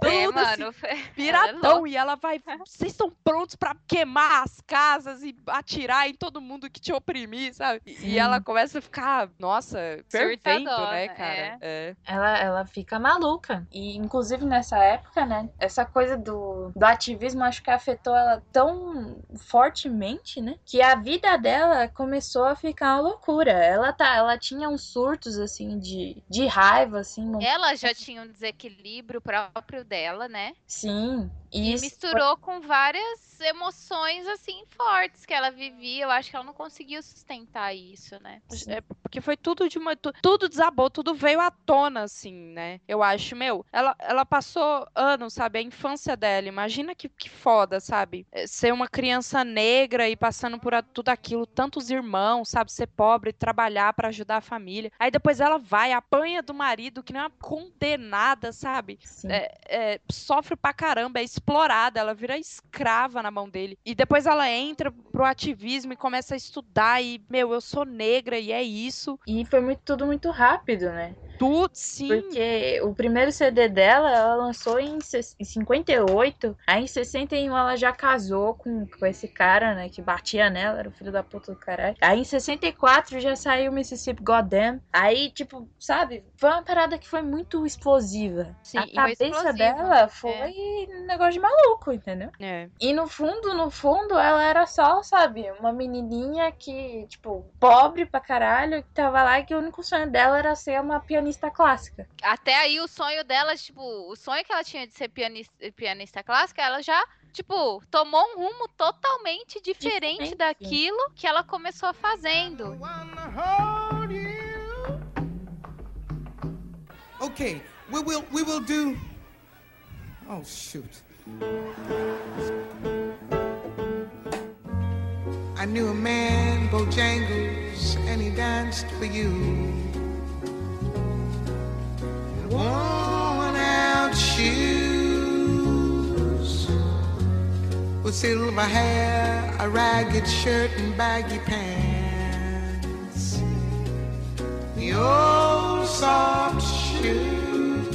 todo É, mundo assim, mano. é piratão louca. e ela vai. Vocês estão prontos pra queimar as casas e atirar em todo mundo que te oprimir, sabe? E- E ela começa a ficar, nossa, fervendo, né, cara? É. Ela, ela fica maluca. E, inclusive, nessa época, né? Essa coisa do, do ativismo acho que afetou ela tão fortemente, né? Que a vida dela começou a ficar uma loucura. Ela, tá, ela tinha uns surtos, assim, de, de raiva, assim. Um- Ela já tinha um desequilíbrio próprio dela, né? Sim. E isso misturou com várias emoções, assim, fortes que ela vivia. Eu acho que ela não conseguiu sustentar isso, né? É, porque foi tudo de uma. tu- Tudo desabou, tudo veio à tona, assim, né? Eu acho, meu. Ela, ela passou anos, sabe? A infância dela. Imagina que, que foda, sabe? É, Ser uma criança negra e passando por tudo aquilo, tantos irmãos, sabe? Ser pobre, trabalhar pra ajudar a família. Aí depois ela vai, apanha do marido, que nem uma condenada, sabe? É, é, sofre pra caramba, é explorada, ela vira escrava na mão dele. E depois ela entra pro ativismo e começa a estudar e, meu, eu sou negra e é isso. E foi muito, tudo muito rápido, né? Tudo, sim. Porque o primeiro CD dela, ela lançou em, ses- em 58. Aí em 61 ela já casou com, com esse cara, né? Que batia nela, era o filho da puta do caralho. Aí em 64 já saiu Mississippi Goddamn. Aí, tipo, sabe? Foi uma parada que foi muito explosiva. Sim, A cabeça explosiva, dela foi um negócio de maluco, entendeu? É. E no fundo, no fundo, ela era só, sabe, uma menininha que, tipo, pobre pra caralho, que tava lá e que o único sonho dela era ser uma pianista clássica. Até aí o sonho dela, tipo, o sonho que ela tinha de ser pianista, pianista clássica, ela já, tipo, tomou um rumo totalmente diferente, Diferente. daquilo que ela começou fazendo. Okay, we will we will do. Oh shoot! I knew a man, Bojangles, and he danced for you. Worn out shoes, with silver hair, a ragged shirt, and baggy pants. The old soft shoe.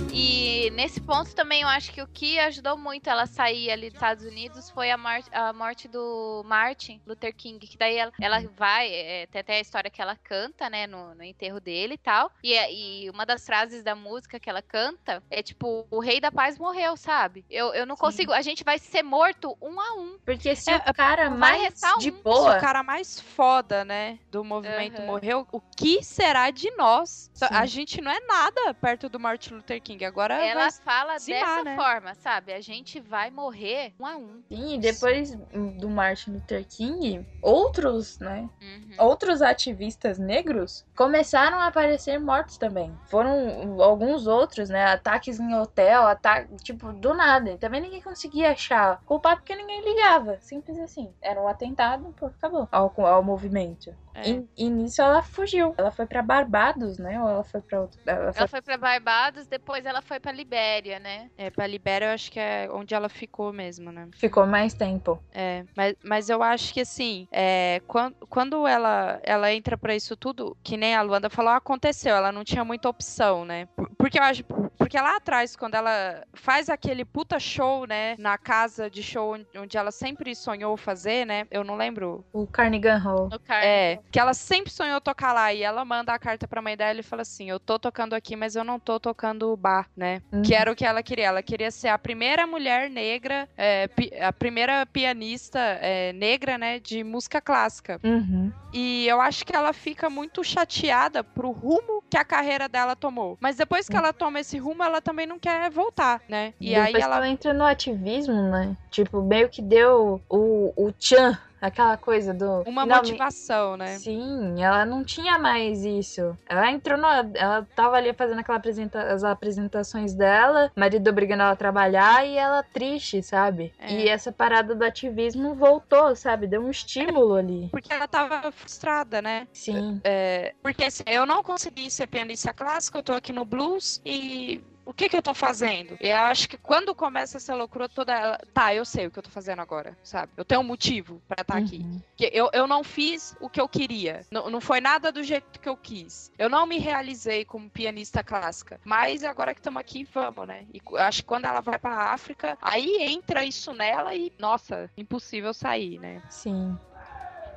E nesse ponto também eu acho que o que ajudou muito ela a sair ali dos Estados Unidos foi a, mar- a morte do Martin Luther King, que daí ela, ela vai, é, tem até a história que ela canta, né, no, no enterro dele e tal. E, é- e uma das frases da música que ela canta é tipo, o rei da paz morreu, sabe? Eu, eu não consigo, a gente vai ser morto um a um. Porque se É, o cara mais de um. Se boa. o cara mais foda, né, do movimento Aham. morreu, o que será de nós? Sim. A gente não é nada perto do Martin Luther King. Agora Ela vai fala dessa né? forma, sabe? A gente vai morrer um a um. Sim, e depois do Martin Luther King, outros, né? Uhum. Outros ativistas negros começaram a aparecer mortos também. Foram alguns outros, né? Ataques em hotel, ataque, tipo, do nada. E também ninguém conseguia achar culpado porque ninguém ligava. Simples assim. Era um atentado, pô, acabou. Ao, ao movimento. É. E, e nisso ela fugiu. Ela foi pra Barbados, né? Ou ela foi pra outro. Ela foi Ela foi pra Barbados, depois ela foi pra Libéria, né? É, pra Libéria eu acho que é onde ela ficou mesmo, né? Ficou mais tempo. É, mas, mas eu acho que assim, é, quando, quando ela, ela entra pra isso tudo, que nem a Luanda falou, aconteceu, ela não tinha muita opção, né? Por- Porque eu acho. Porque lá atrás, quando ela faz aquele puta show, né? Na casa de show onde- ela sempre sonhou fazer, né? Eu não lembro. O Carnegie Hall. No carro. É, que ela sempre sonhou tocar lá. E ela manda a carta pra mãe dela e fala assim: Eu tô tocando aqui, mas eu não tô tocando bar, né? Uhum. Que era o que ela queria. Ela queria ser a primeira mulher negra, é, a primeira pianista é, negra, né? De música clássica. Uhum. E eu acho que ela fica muito chateada pro rumo que a carreira dela tomou. Mas depois que ela toma esse rumo, ela também não quer voltar, né? E Depois aí ela. ela entra no ativismo, né? Tipo, meio que deu o, o tchan, aquela coisa do. Uma motivação, né? Sim, ela não tinha mais isso. Ela entrou no. Ela tava ali fazendo aquela apresenta, as apresentações dela, marido obrigando ela a trabalhar e ela triste, sabe? É. E essa parada do ativismo voltou, sabe? Deu um estímulo ali. Porque ela tava frustrada, né? Sim. É, porque assim, eu não consegui ser pianista clássica, eu tô aqui no blues e o que que eu tô fazendo? E eu acho que quando começa essa loucura toda, ela, tá, eu sei o que eu tô fazendo agora, sabe? Eu tenho um motivo pra estar aqui. Uhum. Que eu, eu não fiz o que eu queria. Não, não foi nada do jeito que eu quis. Eu não me realizei como pianista clássica. Mas agora que estamos aqui, vamos, né? E eu acho que quando ela vai pra África, aí entra isso nela e, nossa, impossível sair, né? Sim.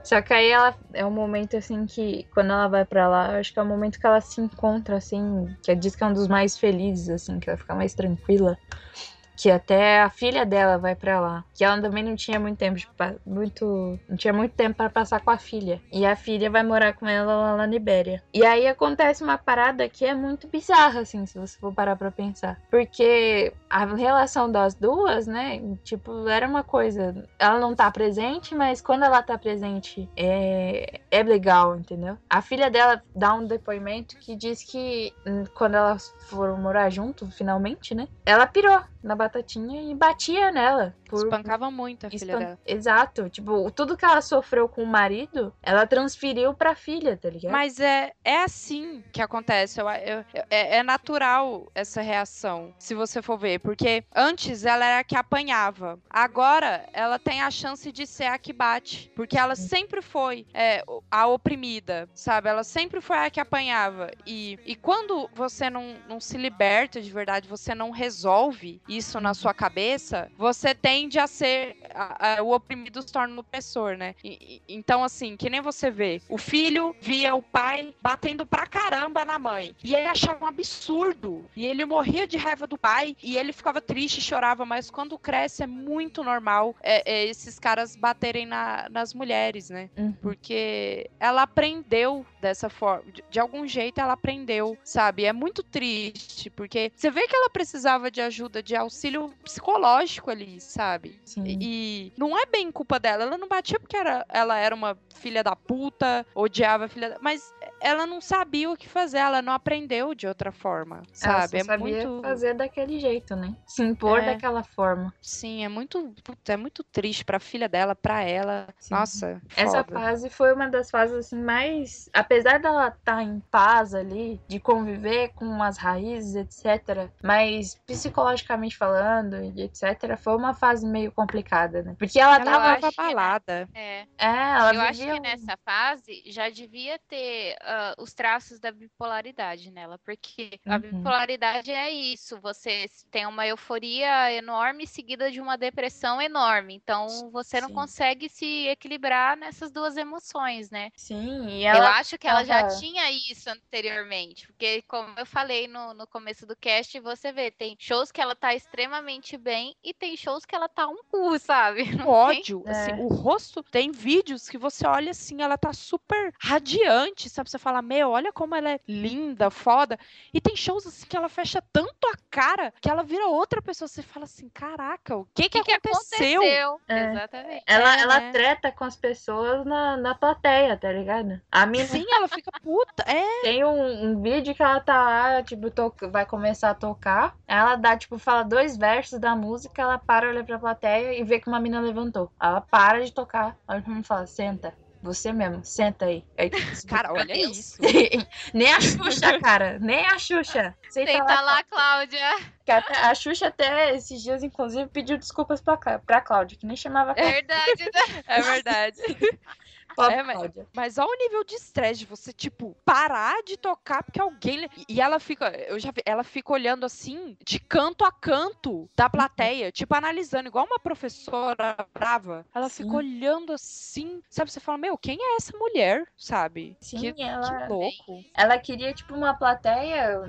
Só que aí ela é um momento assim que, quando ela vai pra lá, acho que é o momento que ela se encontra, assim, que diz que é um dos mais felizes, assim, que ela fica mais tranquila. Que até a filha dela vai pra lá. Que ela também não tinha muito tempo, de muito. Não tinha muito tempo pra passar com a filha. E a filha vai morar com ela lá na Libéria. E aí acontece uma parada que é muito bizarra, assim, se você for parar pra pensar. Porque a relação das duas, né? Tipo, era uma coisa. Ela não tá presente, mas quando ela tá presente é, é legal, entendeu? A filha dela dá um depoimento que diz que hum, quando elas foram morar junto, finalmente, né? Ela pirou na batatinha e batia nela. Por... Espancava muito a filha Espan- dela. Exato. Tipo, tudo que ela sofreu com o marido, ela transferiu pra filha, tá ligado? Mas é, é assim que acontece. Eu- eu- é, é natural essa reação, se você for ver. Porque antes ela era a que apanhava. Agora ela tem a chance de ser a que bate. Porque ela sempre foi é, a oprimida, sabe? Ela sempre foi a que apanhava. E, e quando você não, não se liberta de verdade, você não resolve isso na sua cabeça, você tende a ser. a- a- o oprimido se torna um opressor, né? E- e- então, assim, que nem você vê, o filho via o pai batendo pra caramba na mãe. E ele achava um absurdo. E ele morria de raiva do pai. E ele ficava triste, chorava. Mas quando cresce, é muito normal é, é, esses caras baterem na- nas mulheres, né? Uhum. Porque ela aprendeu dessa forma. De, de algum jeito ela aprendeu, sabe? É muito triste, porque você vê que ela precisava de ajuda, de auxílio psicológico ali, sabe? Sim. E não é bem culpa dela. Ela não batia porque era, ela era uma filha da puta, odiava a filha da... Mas ela não sabia o que fazer, ela não aprendeu de outra forma, Ela sabe? só É sabia muito. fazer daquele jeito, né? Se impor É. daquela forma. Sim, é muito. puta, é muito triste pra filha dela, pra ela. Sim. Nossa. Essa foda. fase foi uma das fases assim mais, apesar dela estar em paz ali, de conviver com as raízes, etc, mas psicologicamente falando etc, foi uma fase meio complicada, né? Porque ela Ela tava acho que, né, balada. É. é, ela eu acho que um- nessa fase já devia ter ah, os traços da bipolaridade nela, porque a Uhum. bipolaridade é isso, você tem uma euforia enorme seguida de uma depressão enorme, então você não Sim. consegue se equilibrar nessas duas emoções, né? Sim, e Eu ela acho que ela já tava- tinha isso anteriormente, porque como eu falei no, no começo do cast, você vê, tem shows que ela tá extremamente bem e tem shows que ela tá um cu, *laughs* sabe? Não ódio, É. assim, o rosto tem vídeos que você olha assim, ela tá super radiante, sabe? Você fala, meu, olha como ela é linda, foda. E tem shows assim que ela fecha tanto a cara que ela vira outra pessoa. Você fala assim, caraca, o que que, que aconteceu? aconteceu? É. Exatamente. ela, É, ela né? treta com as pessoas na, na plateia, tá ligado? A mina Sim, ela fica puta. É, Tem um, um vídeo que ela tá lá, tipo, to- vai começar a tocar. Ela dá, tipo, fala dois versos da música, ela para, olha pra plateia e vê que uma mina levantou. Ela para de tocar, olha pra mim e fala, senta. Você mesmo, senta aí. aí cara, olha Deus. isso. *laughs* nem a Xuxa, cara. Nem a Xuxa. Senta Senta lá, Cláudia. Que até- A Xuxa até esses dias, inclusive, pediu desculpas pra, pra Cláudia, que nem chamava Cláudia. Verdade, né? É verdade. *laughs* Pobre É, mas-. Mas olha o nível de estresse de você, tipo, parar de tocar porque alguém. E- ela fica. Eu já vi, ela fica olhando assim, de canto a canto da plateia, tipo, analisando, igual uma professora brava. Ela Sim. fica olhando assim, sabe? Você fala, meu, quem é essa mulher, sabe? Sim, que, ela- que louco. Ela queria, tipo, uma plateia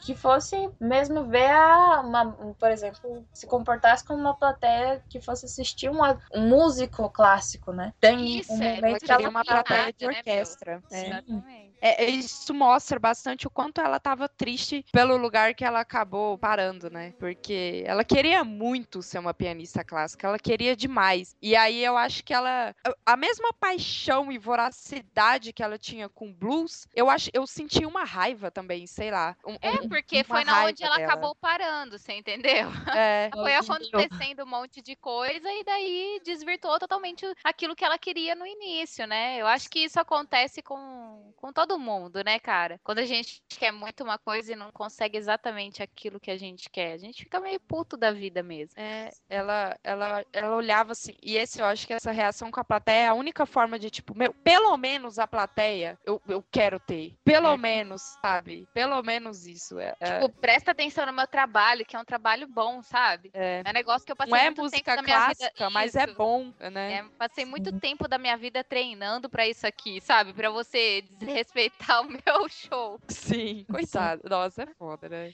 que fosse mesmo ver a. Uma, por exemplo, se comportasse como uma plateia que fosse assistir um, um músico clássico, né? Tem Isso, um é, momento ela uma plateia de né, orquestra. É. Exatamente. É, é, isso mostra bastante o quanto ela tava triste pelo lugar que ela acabou parando, né? Porque ela queria muito ser uma pianista clássica, ela queria demais. E aí eu acho que ela. a- mesma paixão e voracidade que ela tinha com blues, eu acho eu senti uma raiva também, sei lá. um- É, porque foi na onde ela dela. acabou parando, você entendeu? *laughs* É, *laughs* Foi acontecendo um monte de coisa e daí desvirtuou totalmente aquilo que ela queria no início. Difícil, né? Eu acho que isso acontece com, com todo mundo, né, cara? Quando a gente quer muito uma coisa e não consegue exatamente aquilo que a gente quer, a gente fica meio puto da vida mesmo. É, ela, ela, ela olhava assim, e esse eu acho que essa reação com a plateia é a única forma de, tipo, meu, pelo menos a plateia eu, eu quero ter. Pelo É. menos, sabe? Pelo menos isso. É, é- Tipo, presta atenção no meu trabalho, que é um trabalho bom, sabe? é. É um negócio que eu passei Não é muito música tempo da minha vida. clássica, mas é bom, né? É, passei muito tempo da minha vida treinando pra isso aqui, sabe? Pra você desrespeitar *laughs* o meu show. Sim, coitado. Nossa, é foda, né?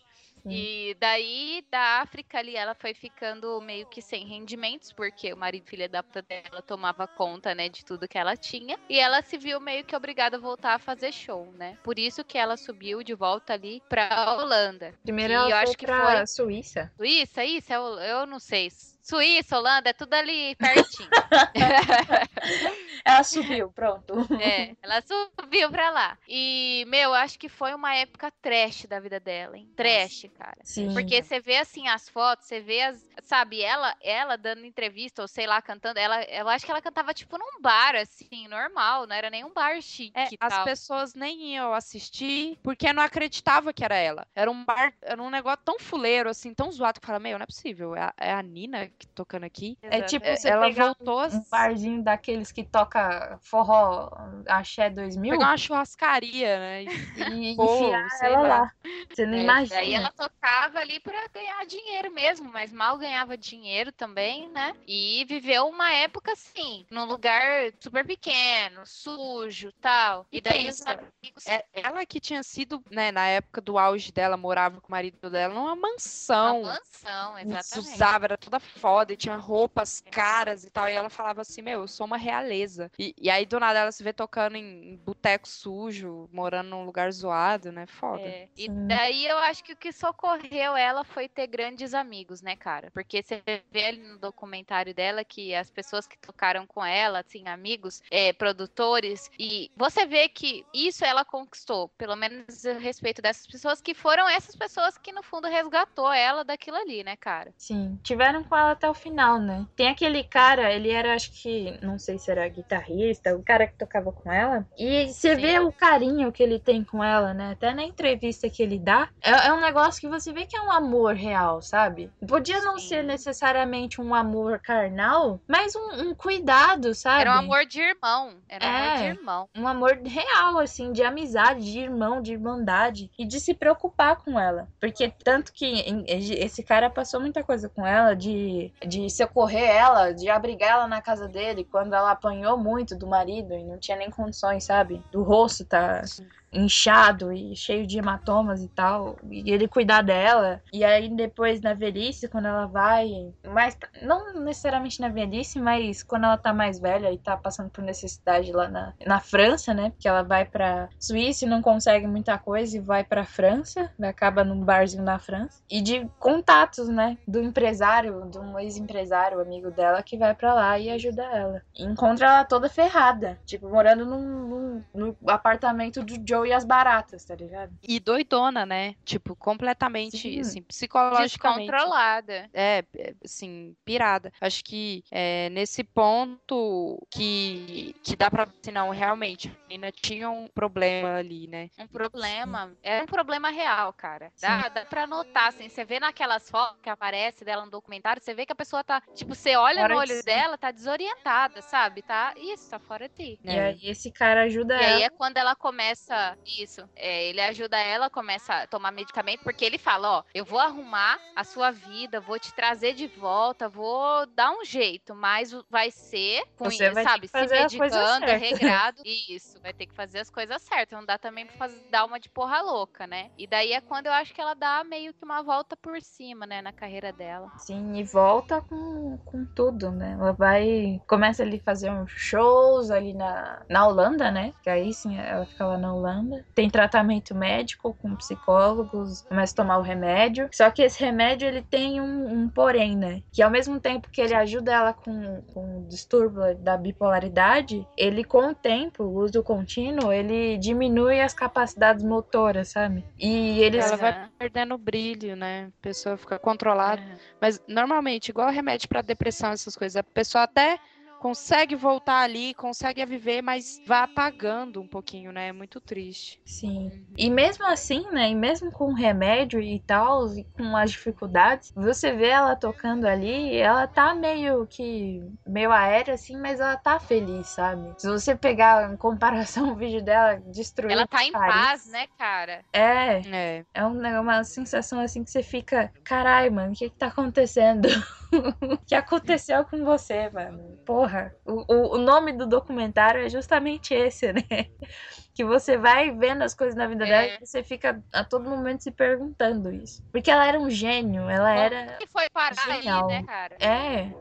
E daí, da África ali, ela foi ficando meio que sem rendimentos, porque o marido filha da puta dela tomava conta, né, de tudo que ela tinha. E ela se viu meio que obrigada a voltar a fazer show, né? Por isso que ela subiu de volta ali pra Holanda. Primeiro E ela eu foi acho que pra foi- Suíça. Suíça, isso, eu, eu não sei. Suíça, Holanda, é tudo ali pertinho. *laughs* Ela subiu, pronto. É, ela subiu pra lá. E, meu, acho que foi uma época trash da vida dela, hein? Trash, cara. Sim. Porque você vê assim as fotos, você vê as, sabe, ela, ela dando entrevista ou sei lá cantando, ela, eu acho que ela cantava tipo num bar assim, normal, não era nem um bar chique É, as pessoas nem iam assistir porque não acreditava que era ela. Era um bar, era um negócio tão fuleiro, assim, tão zoado que fala, meu, não é possível. É a, é a Nina que tocando aqui. É tipo É, você ela pegar voltou um barzinho daqueles que toca forró axé 2000 pegar uma churrascaria, né? e *laughs* Pô, enfiar sei ela lá. lá. Você não É, imagina. Daí ela tocava ali pra ganhar dinheiro mesmo, mas mal ganhava dinheiro também, né? E viveu uma época assim, num lugar super pequeno, sujo, tal. E daí os amigos É, ela que tinha sido, né, na época do auge dela, morava com o marido dela numa mansão. uma mansão, exatamente. usava, era toda foda, e tinha roupas caras e tal. E ela falava assim, meu, eu sou uma realeza. E, e aí, do nada, ela se vê tocando em, em boteco sujo, morando num lugar zoado, né? Foda. É, e daí eu acho que o que socorreu ela foi ter grandes amigos, né, cara? Porque você vê ali no documentário dela que as pessoas que tocaram com ela, assim, amigos, é, produtores, e você vê que isso ela conquistou, pelo menos a respeito dessas pessoas, que foram essas pessoas que no fundo resgatou ela daquilo ali, né, cara? Sim, tiveram com ela até o final, né? Tem aquele cara, ele era, acho que, não sei se era guitarrista, o cara que tocava com ela. E você Sim. vê o carinho que ele tem com ela, né? Até na entrevista que ele dá. É, é um negócio que você vê que é um amor real, sabe? Podia não Sim. ser necessariamente um amor carnal, mas um, um cuidado, sabe? Era um amor de irmão, era um amor de É. irmão. um amor real, assim, de amizade, de irmão, de irmandade e de se preocupar com ela. Porque tanto que esse cara passou muita coisa com ela, de, de socorrer ela, de abrigar ela na casa dele quando ela apanhou muito do marido e não tinha nem condições, sabe? Do rosto tá inchado e cheio de hematomas e tal, e ele cuidar dela. E aí depois na velhice, quando ela vai, mais não necessariamente na velhice, mas quando ela tá mais velha e tá passando por necessidade lá na, na França, né? Porque ela vai pra Suíça e não consegue muita coisa e vai pra França, acaba num barzinho na França. E de contatos, né, do empresário, de um ex-empresário, amigo dela que vai pra lá e ajuda ela. E encontra ela toda ferrada, tipo morando num, num- no apartamento do Joe e as baratas, tá ligado? E doidona, né? Tipo, completamente, Sim. assim, psicologicamente. Descontrolada. É, é, assim, pirada. Acho que é, nesse ponto que, que dá pra assim, não, realmente, a menina tinha um problema ali, né? Um problema. É um problema real, cara. Dá, dá pra notar, assim. Você vê naquelas fotos que aparece dela no documentário, você vê que a pessoa tá. Tipo, você olha Fora no de olho si. dela, tá desorientada, sabe? Tá. Isso, tá fora de si. E aí esse cara ajuda E aí ela. é quando ela começa. Isso. é, ele ajuda ela, começa a tomar medicamento, porque ele fala: Ó, eu vou arrumar a sua vida, vou te trazer de volta, vou dar um jeito, mas vai ser com Você isso, vai sabe? Se medicando, regrado. *laughs* Isso, vai ter que fazer as coisas certas. Não dá também pra fazer, dar uma de porra louca, né? E daí é quando eu acho que ela dá meio que uma volta por cima, né, na carreira dela. Sim, e volta com, com tudo, né? Ela vai. Começa ali a fazer uns shows ali na, na Holanda, né? Que aí sim ela fica lá na Holanda. Tem tratamento médico com psicólogos, começa a tomar o remédio. Só que esse remédio ele tem um, um porém, né? Que ao mesmo tempo que ele ajuda ela com, com o distúrbio da bipolaridade, ele com o tempo, o uso contínuo, ele diminui as capacidades motoras, sabe? E eles. Ela vai perdendo o brilho, né? A pessoa fica controlada. Mas normalmente, igual remédio pra depressão, essas coisas, a pessoa até consegue voltar ali, consegue viver, mas vai apagando um pouquinho, né? É muito triste. Sim. E mesmo assim, né? E mesmo com o remédio e tal, e com as dificuldades, você vê ela tocando ali, ela tá meio que. meio aérea, assim, mas ela tá feliz, sabe? Se você pegar em comparação *laughs* o vídeo dela destruindo. Ela tá em Paris, paz, né, cara? É. É. É um- é uma sensação assim que você fica, carai, mano, o que que tá acontecendo? *laughs* O *laughs* que aconteceu com você, mano? Porra, o, o, nome do documentário é justamente esse, né? *laughs* Que você vai vendo as coisas na vida dela É. e você fica a todo momento se perguntando isso. Porque ela era um gênio, ela era. Que foi parar Genial. aí, né, cara? É.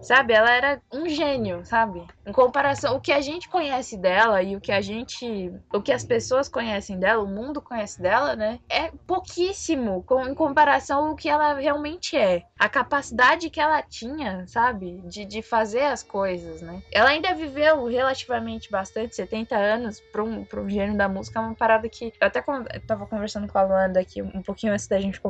Sabe, ela era um gênio, sabe? Em comparação, o que a gente conhece dela e o que a gente. O que as pessoas conhecem dela, o mundo conhece dela, né? É pouquíssimo com, em comparação ao que ela realmente é. A capacidade que ela tinha, sabe? De, de fazer as coisas, né? Ela ainda viveu relativamente bastante, 70 anos, para um, um gênio da música, é uma parada que. Eu até con- tava conversando com a Luanda aqui um pouquinho antes da gente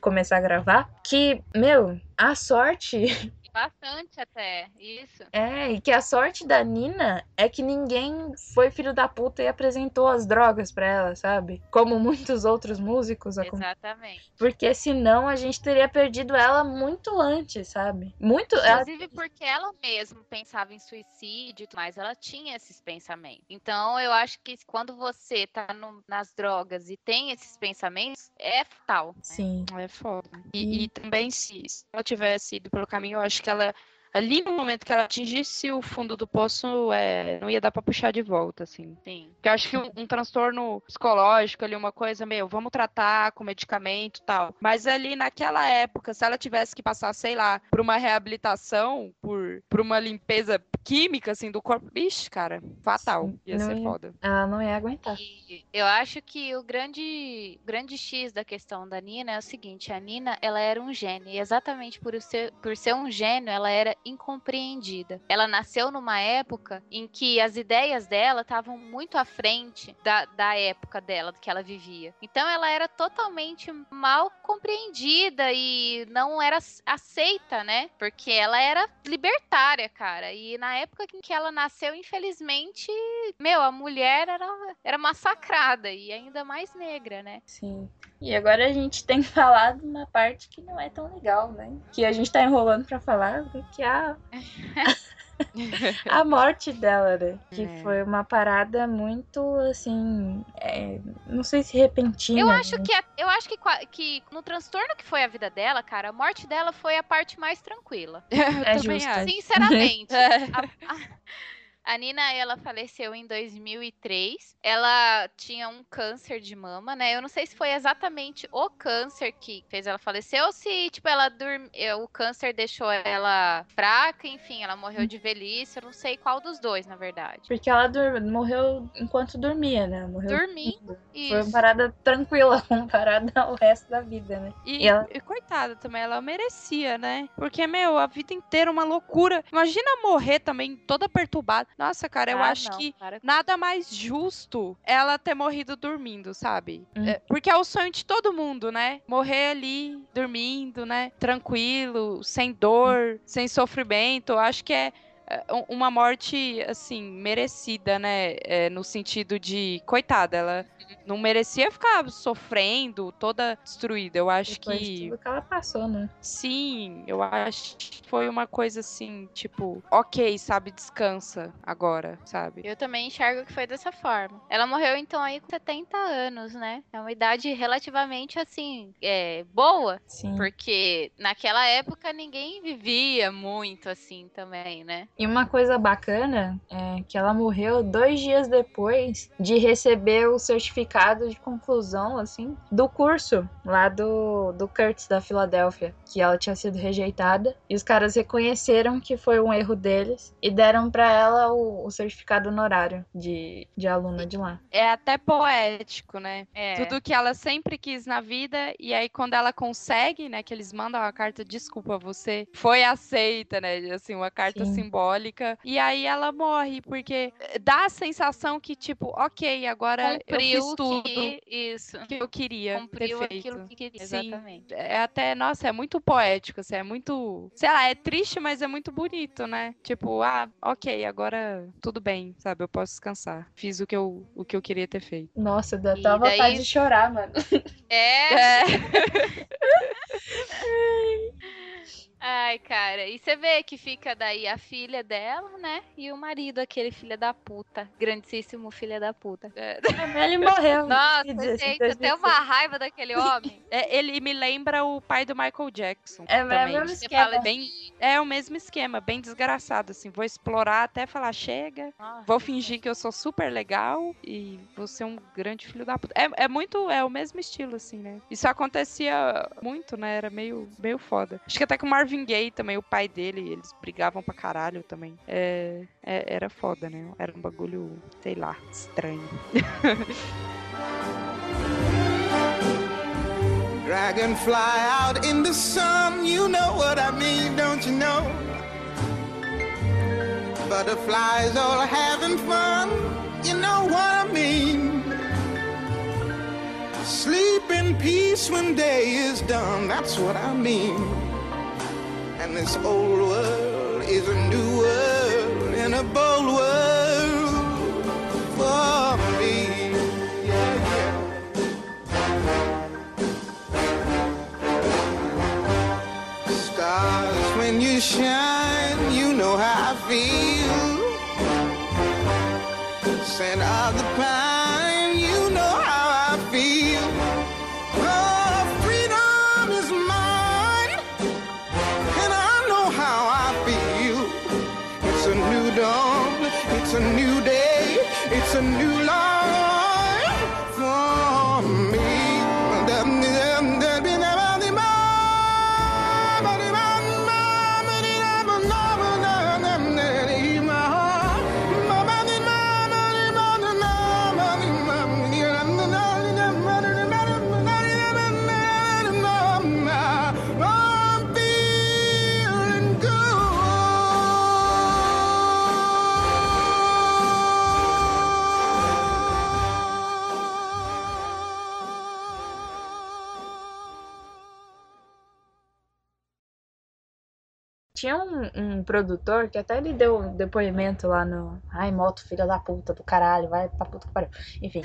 começar a gravar. Que, meu, a sorte *laughs* Bastante até, isso. É, e que a sorte da Nina é que ninguém foi filho da puta e apresentou as drogas pra ela, sabe? Como muitos outros músicos. Exatamente. Porque senão a gente teria perdido ela muito antes, sabe? Muito. ela- Inclusive porque ela mesma pensava em suicídio, mas ela tinha esses pensamentos. Então eu acho que quando você tá no- nas drogas e tem esses pensamentos, é fatal. Sim. É foda. E, e também, se, se ela tivesse ido pelo caminho, eu acho que ela. Ali no momento que ela atingisse o fundo do poço, é, não ia dar pra puxar de volta, assim. Sim. Porque eu acho que um, um transtorno psicológico ali, uma coisa meio, vamos tratar com medicamento e tal. Mas ali naquela época, se ela tivesse que passar, sei lá, por uma reabilitação, por, por uma limpeza química, assim, do corpo, bicho, cara, fatal. Ia não ser ia- foda. Ela não ia aguentar. E eu acho que o grande, grande X da questão da Nina é o seguinte: a Nina ela era um gênio, e exatamente por ser, por ser um gênio, ela era incompreendida. Ela nasceu numa época em que as ideias dela estavam muito à frente da, da época dela, que ela vivia. Então ela era totalmente mal compreendida e não era ac- aceita, né? Porque ela era libertária, cara. E na época em que ela nasceu, infelizmente, meu, a mulher era, era massacrada e ainda mais negra, né? Sim. E agora a gente tem *laughs* falado uma parte que não é tão legal, né? Que a gente tá enrolando pra falar, que é a, *laughs* a morte dela, né? Que É. foi uma parada muito, assim, é, não sei se repentina. Eu acho né? que, a- eu acho que, que no transtorno que foi a vida dela, cara, a morte dela foi a parte mais tranquila. Eu *laughs* É também justo. acho. Sinceramente. *laughs* É. a, a- a Nina, ela faleceu em 2003. Ela tinha um câncer de mama, né? Eu não sei se foi exatamente o câncer que fez ela falecer ou se, tipo, ela dorm... eh, o câncer deixou ela fraca, enfim, ela morreu de velhice. Eu não sei qual dos dois, na verdade. Porque ela dur- morreu enquanto dormia, né? Morreu Dormindo. Foi uma Isso. parada tranquila *laughs* comparada ao resto da vida, né? E, E ela- e coitada também, ela merecia, né? Porque, meu, a vida inteira uma loucura. Imagina morrer também toda perturbada. Nossa, cara, eu Ah, acho não, que nada mais justo ela ter morrido dormindo, sabe? Hum. É, porque é o sonho de todo mundo, né? Morrer ali, dormindo, né? Tranquilo, sem dor, sem sofrimento. Eu acho que é é, um- uma morte, assim, merecida, né? É, no sentido de, coitada, ela não merecia ficar sofrendo, toda destruída. Eu acho Depois de que tudo que ela passou, né? Sim, eu acho que foi uma coisa assim, tipo, ok, sabe, descansa agora, sabe? Eu também enxergo que foi dessa forma. Ela morreu então aí com 70 anos, né? É uma idade relativamente assim, é, boa, Sim. porque naquela época ninguém vivia muito assim também, né? E uma coisa bacana é que ela morreu dois dias depois de receber o certificado de conclusão, assim, do curso lá do, do Curtis da Filadélfia, que ela tinha sido rejeitada. E os caras reconheceram que foi um erro deles e deram pra ela o, o certificado honorário de, de aluna de lá. É até poético, né? É. Tudo que ela sempre quis na vida, e aí quando ela consegue, né, que eles mandam a carta, desculpa, você foi aceita, né, assim, uma carta Sim. simbólica, e aí ela morre, porque dá a sensação que, tipo, ok, agora eu Cumpriu fiz o tudo que isso. que eu queria Cumpriu ter feito. aquilo que queria. Sim. Exatamente. É até, nossa, é muito poético, assim, é muito, sei lá, é triste, mas é muito bonito, né? Tipo, ah, ok, agora tudo bem, sabe? Eu posso descansar. Fiz o que eu, o que eu queria ter feito. Nossa, dá até vontade daí- de chorar, mano. É. É. *laughs* *laughs* Ai, cara. E você vê que fica daí a filha dela, né? E o marido, aquele filho da puta. Grandíssimo filho da puta. É. Ele morreu. Nossa, gente, eu tenho uma raiva daquele homem. É, ele me lembra o pai do Michael Jackson. É, é o também. mesmo Você esquema. fala Bem, é o mesmo esquema, bem desgraçado, assim. Vou explorar até falar, chega. Vou fingir que eu sou super legal e vou ser um grande filho da puta. É, é muito, é o mesmo estilo, assim, né? Isso acontecia muito, né? Era meio, meio foda. Acho que até com o Marvin Gaye também, o pai dele, eles brigavam pra caralho também. É, é- era foda, né? Era um bagulho, sei lá, estranho. *laughs* Dragonfly out in the sun, you know what I mean, don't you know? Butterflies all having fun, you know what I mean. Sleep in peace when day is done, that's what I mean. And this old world is a new world and a bold world for me. Yeah, yeah. Stars, when you shine, you know how I feel. Scent of the pine, Tinha um, um produtor que até ele deu depoimento lá no. Ai, moto, filha da puta do caralho, vai pra puta que pariu. Enfim.